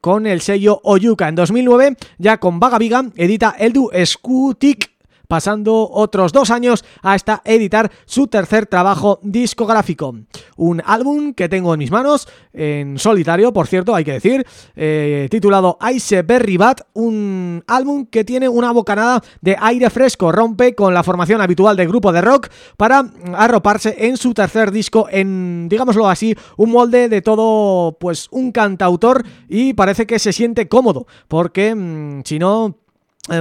con el sello Oyuka. En 2009 ya con Vaga Viga edita Eldu Scutic pasando otros dos años hasta editar su tercer trabajo discográfico. Un álbum que tengo en mis manos, en solitario, por cierto, hay que decir, eh, titulado Ice Berry Bat, un álbum que tiene una bocanada de aire fresco, rompe con la formación habitual del grupo de rock para arroparse en su tercer disco en, digámoslo así, un molde de todo, pues un cantautor y parece que se siente cómodo, porque mmm, si no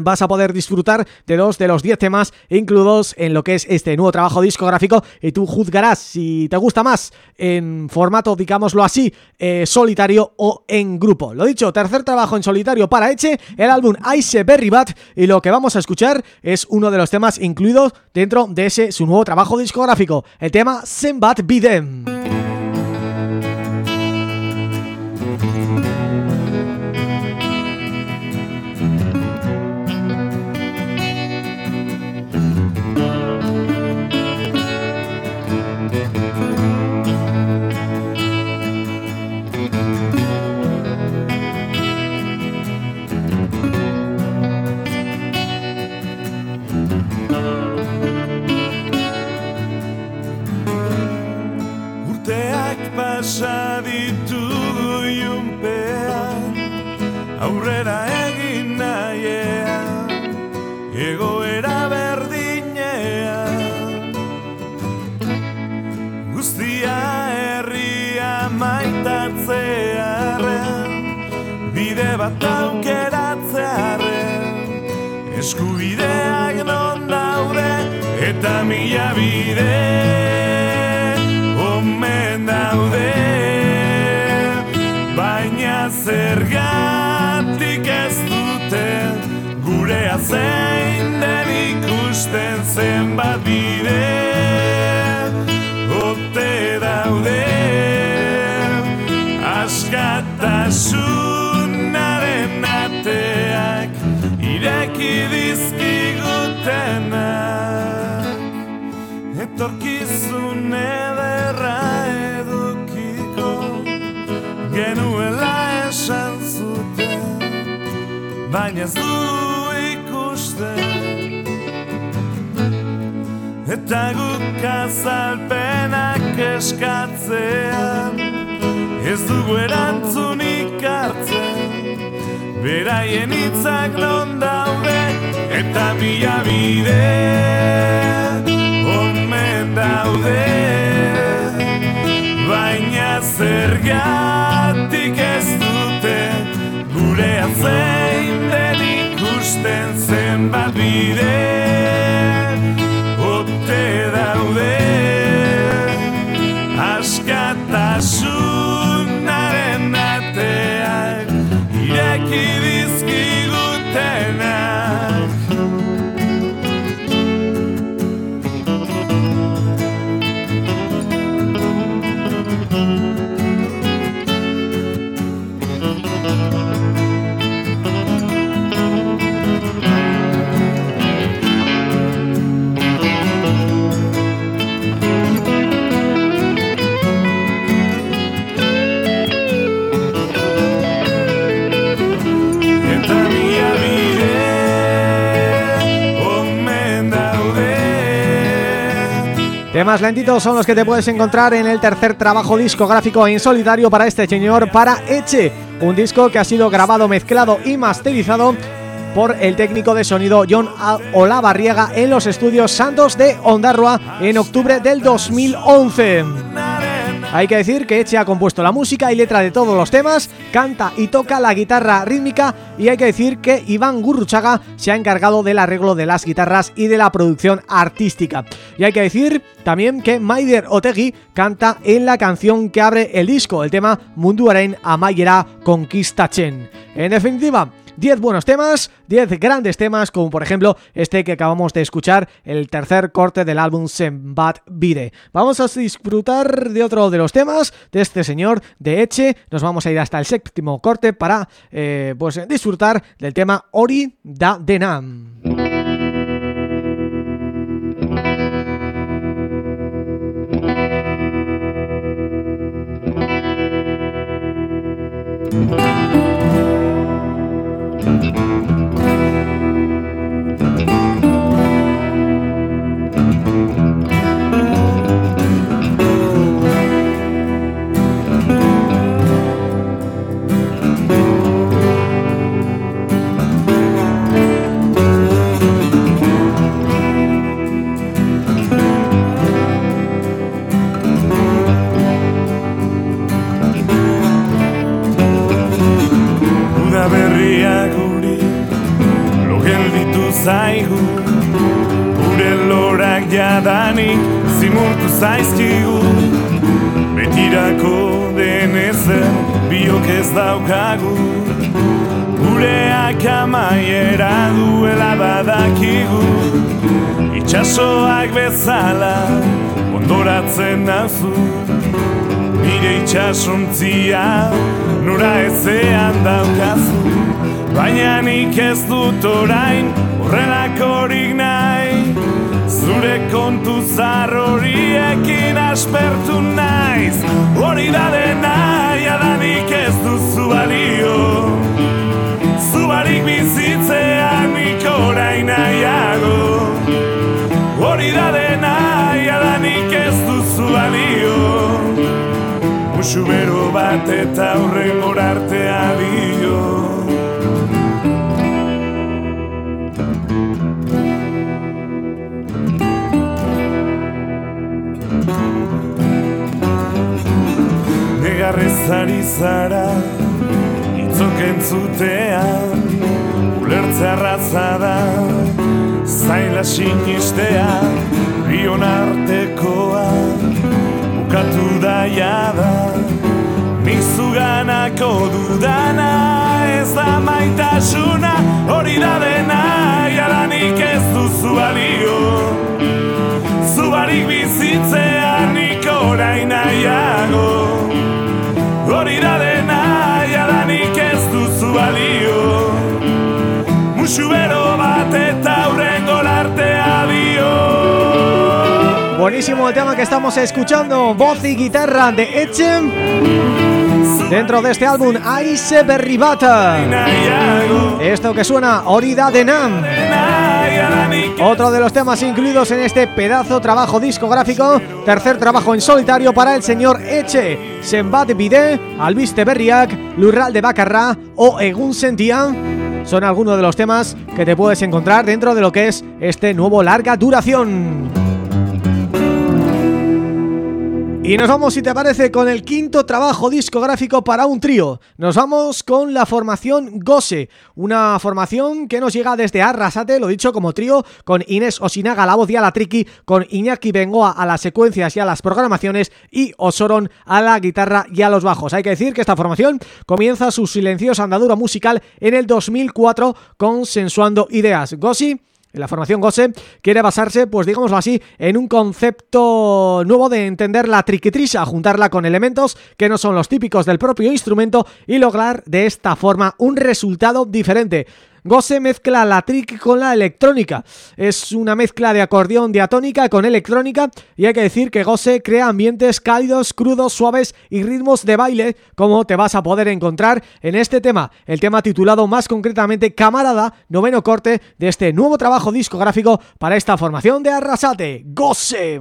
vas a poder disfrutar de dos de los 10 temas incluidos en lo que es este nuevo trabajo discográfico y tú juzgarás si te gusta más en formato, digámoslo así, eh, solitario o en grupo. Lo dicho, tercer trabajo en solitario para Eche, el álbum Ice Berry Bat y lo que vamos a escuchar es uno de los temas incluidos dentro de ese su nuevo trabajo discográfico, el tema Sembat Bidem. Pasa ditugu iunpean Aurrera egin nahiean Egoera berdinean. Guztia herria maitatzearen Bide bat aukeratzearen. Eskubideak non daude Eta mila bide omen daude Baina zergatik ez dute Gurea zein den ikusten zenbat bide. Ote daude Askatasunaren ateak Ireki dizkigutenak Etorkizun ederra edukiko Genuela esan zuten Baina ez du ikusten. Eta guk azalpenak eskatzean Ez dugu erantzunik hartzen. Beraien hitzak non daude Eta mila bide omen daude. Baina zergatik ez dute Gurea zein den ikusten zenbat bide Lentitos son los que te puedes encontrar en el tercer trabajo discográfico en solitario para este señor, para Eche, un disco que ha sido grabado, mezclado y masterizado por el técnico de sonido John Olavarriega en los estudios Santos de Ondarroa en octubre del 2011. Hay que decir que Eche ha compuesto la música y letra de todos los temas, canta y toca la guitarra rítmica y hay que decir que Iván Gurruchaga se ha encargado del arreglo de las guitarras y de la producción artística. Y hay que decir también que Maider Otegi canta en la canción que abre el disco, el tema Munduaren Amayera Conquistachen. En definitiva, 10 buenos temas, 10 grandes temas, como por ejemplo este que acabamos de escuchar, el tercer corte del álbum Sembat Vide. Vamos a disfrutar de otro de los temas de este señor de Eche, nos vamos a ir hasta el séptimo corte para eh, pues disfrutar del tema Ori da Denam. Zaigu. Gure lorak jadanik Zimurtu zaizkigu. Betirako denezen Biok ez daukagu. Gureak amaiera duela badakigu. Itxasoak bezala Ondoratzen nazu Nire itxasontzia nora ezean daukazu. Baina nik ez dut orain horrelakorik nahi Zure kontu zarroriekin aspertu naiz. Hori da dena, jadanik ez duzu balio. Zubarik bizitzean nik orain nahiago. Hori da dena, jadanik ez duzu balio. Musu bero bat eta horren morartea dio Negarrezari zara Itzok entzutean Ulertze arraza da Zaila sinistea Bion artekoa Bukatu da jada. Nik dudana Ez da maitasuna Hori da dena Bero bat eta dio Buenísimo el tema que estamos escuchando, voz y guitarra de Eche Dentro de este álbum, Aise Berribata. Esto que suena, Orida de Nam. Otro de los temas incluidos en este pedazo trabajo discográfico Tercer trabajo en solitario para el señor Eche Sembat Bide, Albiste Berriak, Lurral de Bacarra o Egun Sentian Son algunos de los temas que te puedes encontrar dentro de lo que es este nuevo larga duración y nos vamos, si te parece, con el quinto trabajo discográfico para un trío. Nos vamos con la formación Gose, una formación que nos llega desde Arrasate, lo dicho, como trío, con Inés Osinaga a la voz y a la triqui, con Iñaki Bengoa a las secuencias y a las programaciones y Osoron a la guitarra y a los bajos. Hay que decir que esta formación comienza su silenciosa andadura musical en el 2004 con Sensuando Ideas. Gosi la formación Gose quiere basarse, pues digámoslo así, en un concepto nuevo de entender la triquitrisa, juntarla con elementos que no son los típicos del propio instrumento y lograr de esta forma un resultado diferente. Gose mezcla la trick con la electrónica. Es una mezcla de acordeón diatónica con electrónica y hay que decir que Gose crea ambientes cálidos, crudos, suaves y ritmos de baile como te vas a poder encontrar en este tema, el tema titulado más concretamente Camarada, noveno corte de este nuevo trabajo discográfico para esta formación de Arrasate, Gose.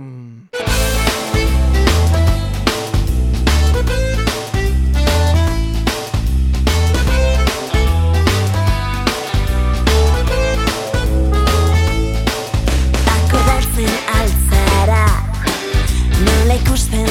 Nola ikusten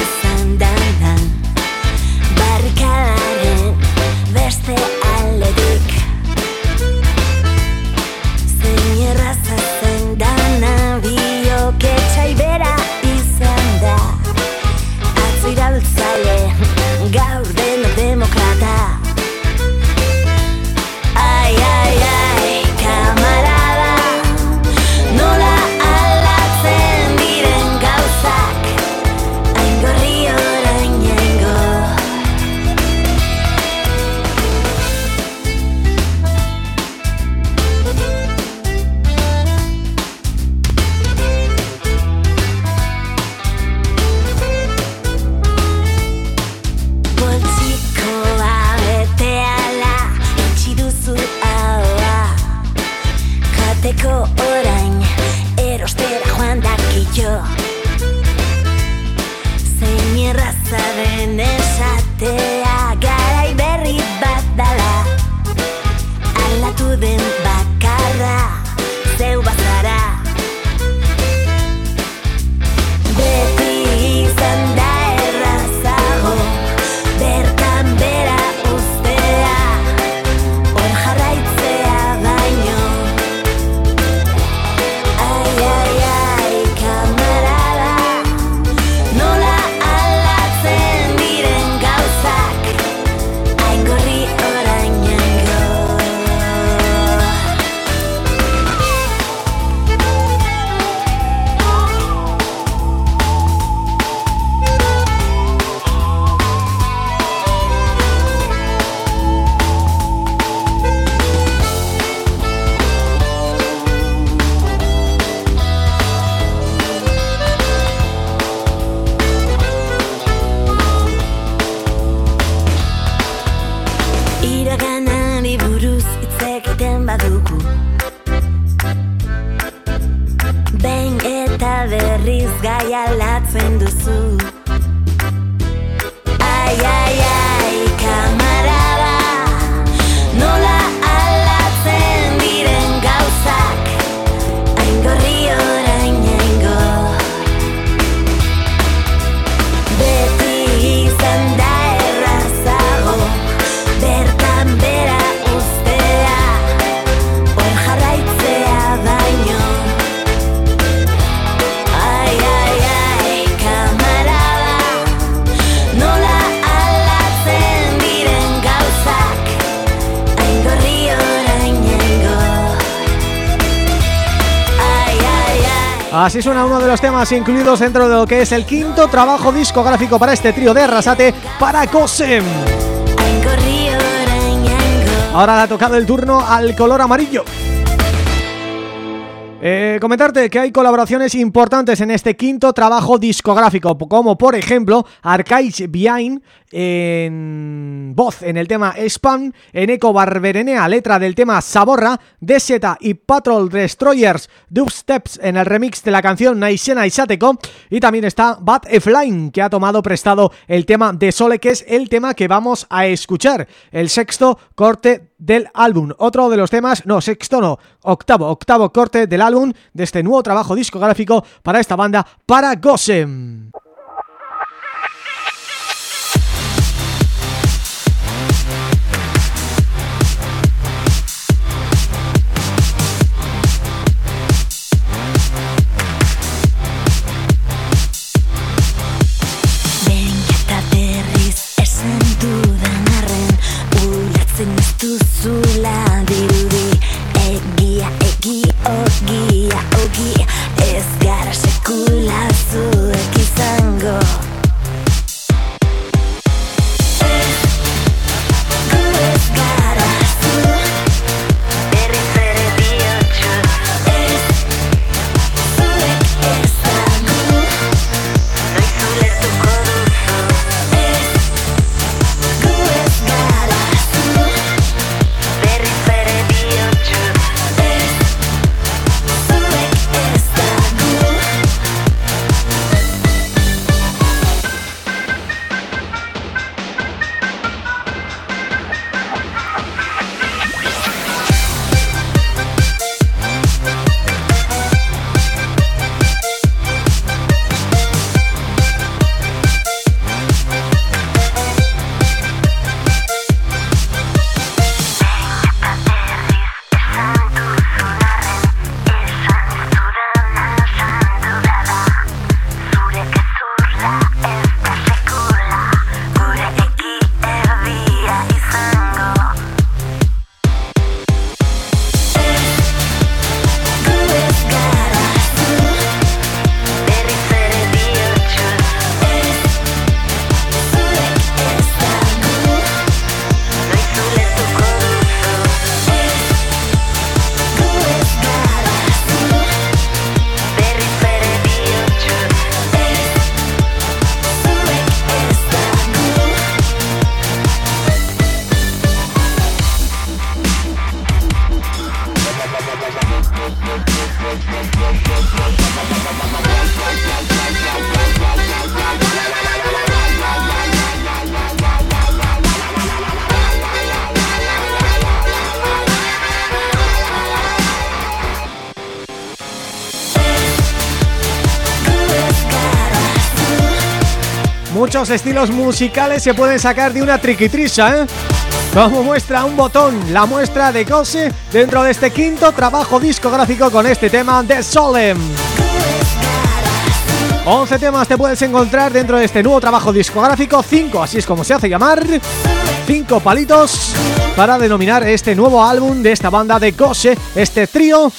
esatea Garai suena uno de los temas incluidos dentro de lo que es el quinto trabajo discográfico para este trío de Arrasate para Cosem. Ahora le ha tocado el turno al color amarillo. Eh, comentarte que hay colaboraciones importantes en este quinto trabajo discográfico, como por ejemplo Arcais Behind en voz en el tema Spam, Eco Barberenea, letra del tema Saborra, DZ y Patrol Destroyers Dubsteps en el remix de la canción Naisena Isateko y también está Bad Flying que ha tomado prestado el tema de Sole que es el tema que vamos a escuchar, el sexto corte del álbum. Otro de los temas, no, sexto no, octavo, octavo corte del álbum de este nuevo trabajo discográfico para esta banda, para Gossem. Estilos musicales se pueden sacar de una triquitrisa, ¿eh? Como muestra un botón, la muestra de Gose dentro de este quinto trabajo discográfico con este tema de Solem. 11 temas te puedes encontrar dentro de este nuevo trabajo discográfico, 5, así es como se hace llamar, 5 palitos para denominar este nuevo álbum de esta banda de Gose, este trío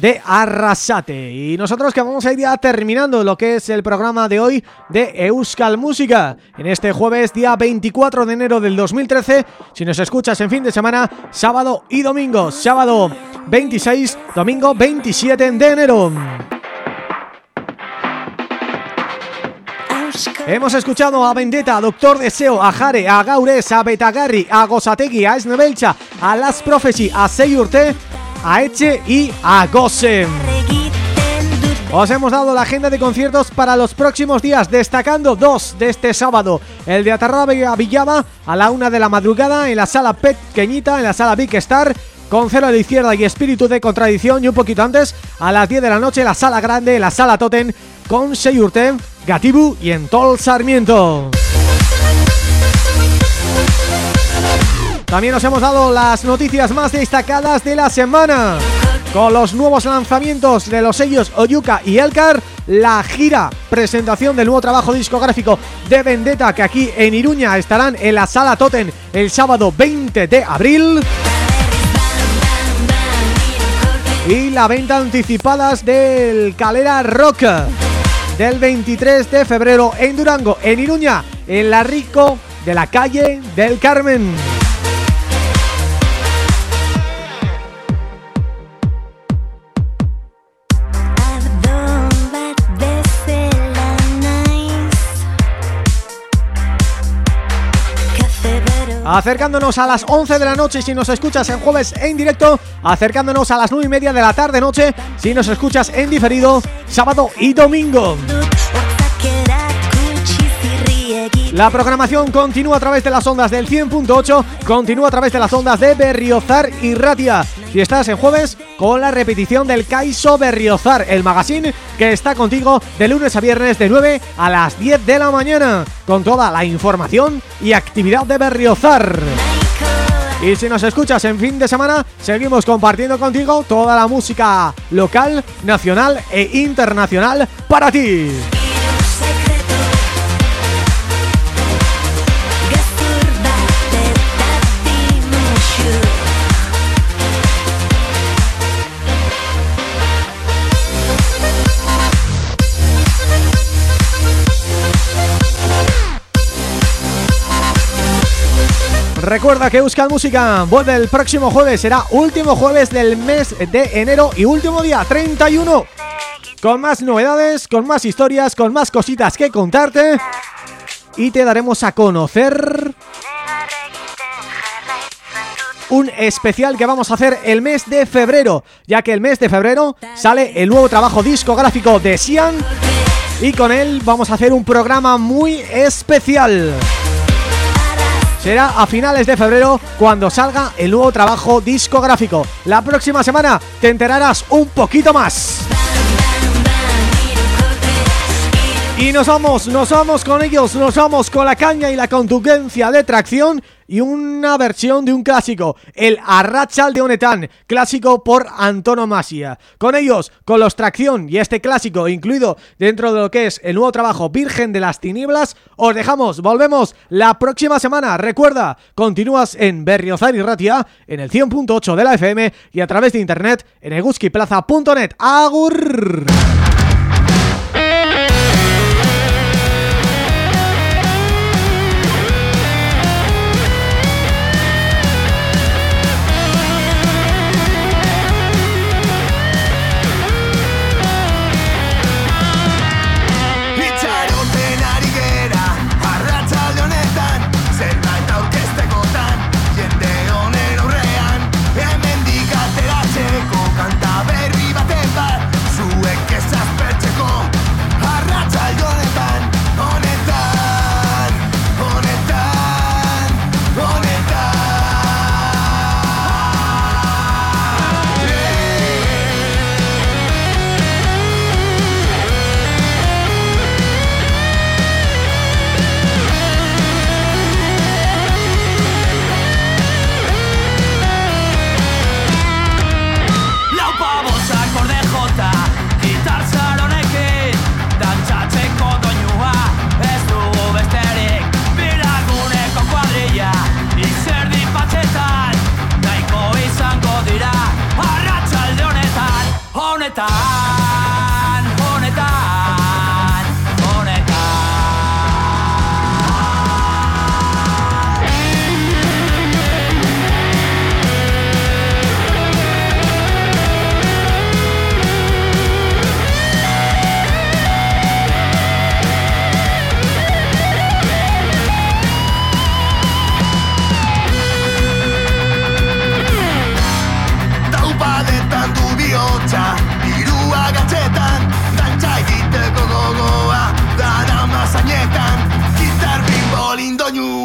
de Arrasate. Y nosotros que vamos a ir ya terminando lo que es el programa de hoy de Euskal Música. En este jueves, día 24 de enero del 2013, si nos escuchas en fin de semana, sábado y domingo. Sábado 26, domingo 27 de enero. Hemos escuchado a Vendetta, a Doctor Deseo, a Jare, a Gaures, a Betagarri, a Gosategui, a Esnebelcha, a Las Prophecy, a Seyurte a Eche y a Gose. Os hemos dado la agenda de conciertos para los próximos días, destacando dos de este sábado. El de Atarraba Villaba a la una de la madrugada en la sala pequeñita, en la sala Big Star, con cero la izquierda y espíritu de contradicción. Y un poquito antes, a las 10 de la noche, la sala grande, la sala Totem, con Seyurte, Gatibu y Entol Sarmiento. También nos hemos dado las noticias más destacadas de la semana. Con los nuevos lanzamientos de los sellos Oyuka y Elcar La gira, presentación del nuevo trabajo discográfico de Vendetta Que aquí en Iruña estarán en la Sala Totem el sábado 20 de abril. Y la venta anticipadas del Calera Rock Del 23 de febrero en Durango, en Iruña En la Rico de la calle del Carmen Acercándonos a las 11 de la noche si nos escuchas en jueves en directo. Acercándonos a las 9 y media de la tarde noche Si nos escuchas en diferido sábado y domingo la programación continúa a través de las ondas del 100.8 Continúa a través de las ondas de Berriozar y Ratia Si estás en jueves con la repetición del Caiso Berriozar El magazine que está contigo de lunes a viernes de 9 a las 10 de la mañana Con toda la información y actividad de Berriozar y si nos escuchas en fin de semana, seguimos compartiendo contigo toda la música local, nacional e internacional para ti. Recuerda que Euskal Música. Vuelve el próximo jueves, será último jueves del mes de enero y último día, 31 Con más novedades, con más historias, con más cositas que contarte. Y te daremos a conocer un especial que vamos a hacer el mes de febrero Ya que el mes de febrero sale el nuevo trabajo discográfico de Sian. Y con él vamos a hacer un programa muy especial será a finales de febrero cuando salga el nuevo trabajo discográfico. La próxima semana te enterarás un poquito más. Y nos vamos, nos vamos con ellos, nos vamos con la caña y la contundencia de tracción y una versión de un clásico, el Arrachal de Onetán, clásico por antonomasia. Con ellos, con los Tracción y este clásico incluido dentro de lo que es el nuevo trabajo Virgen de las Tinieblas, os dejamos, volvemos la próxima semana. Recuerda, continúas en Berriozar y Ratia, en el 100.8 de la FM y a través de internet en eguskiplaza.net. ¡Agur!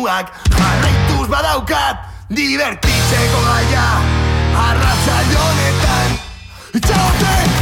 mugak Jarraituz badaukat Divertitzeko gaia Arratza jonetan Itxaute Itxaute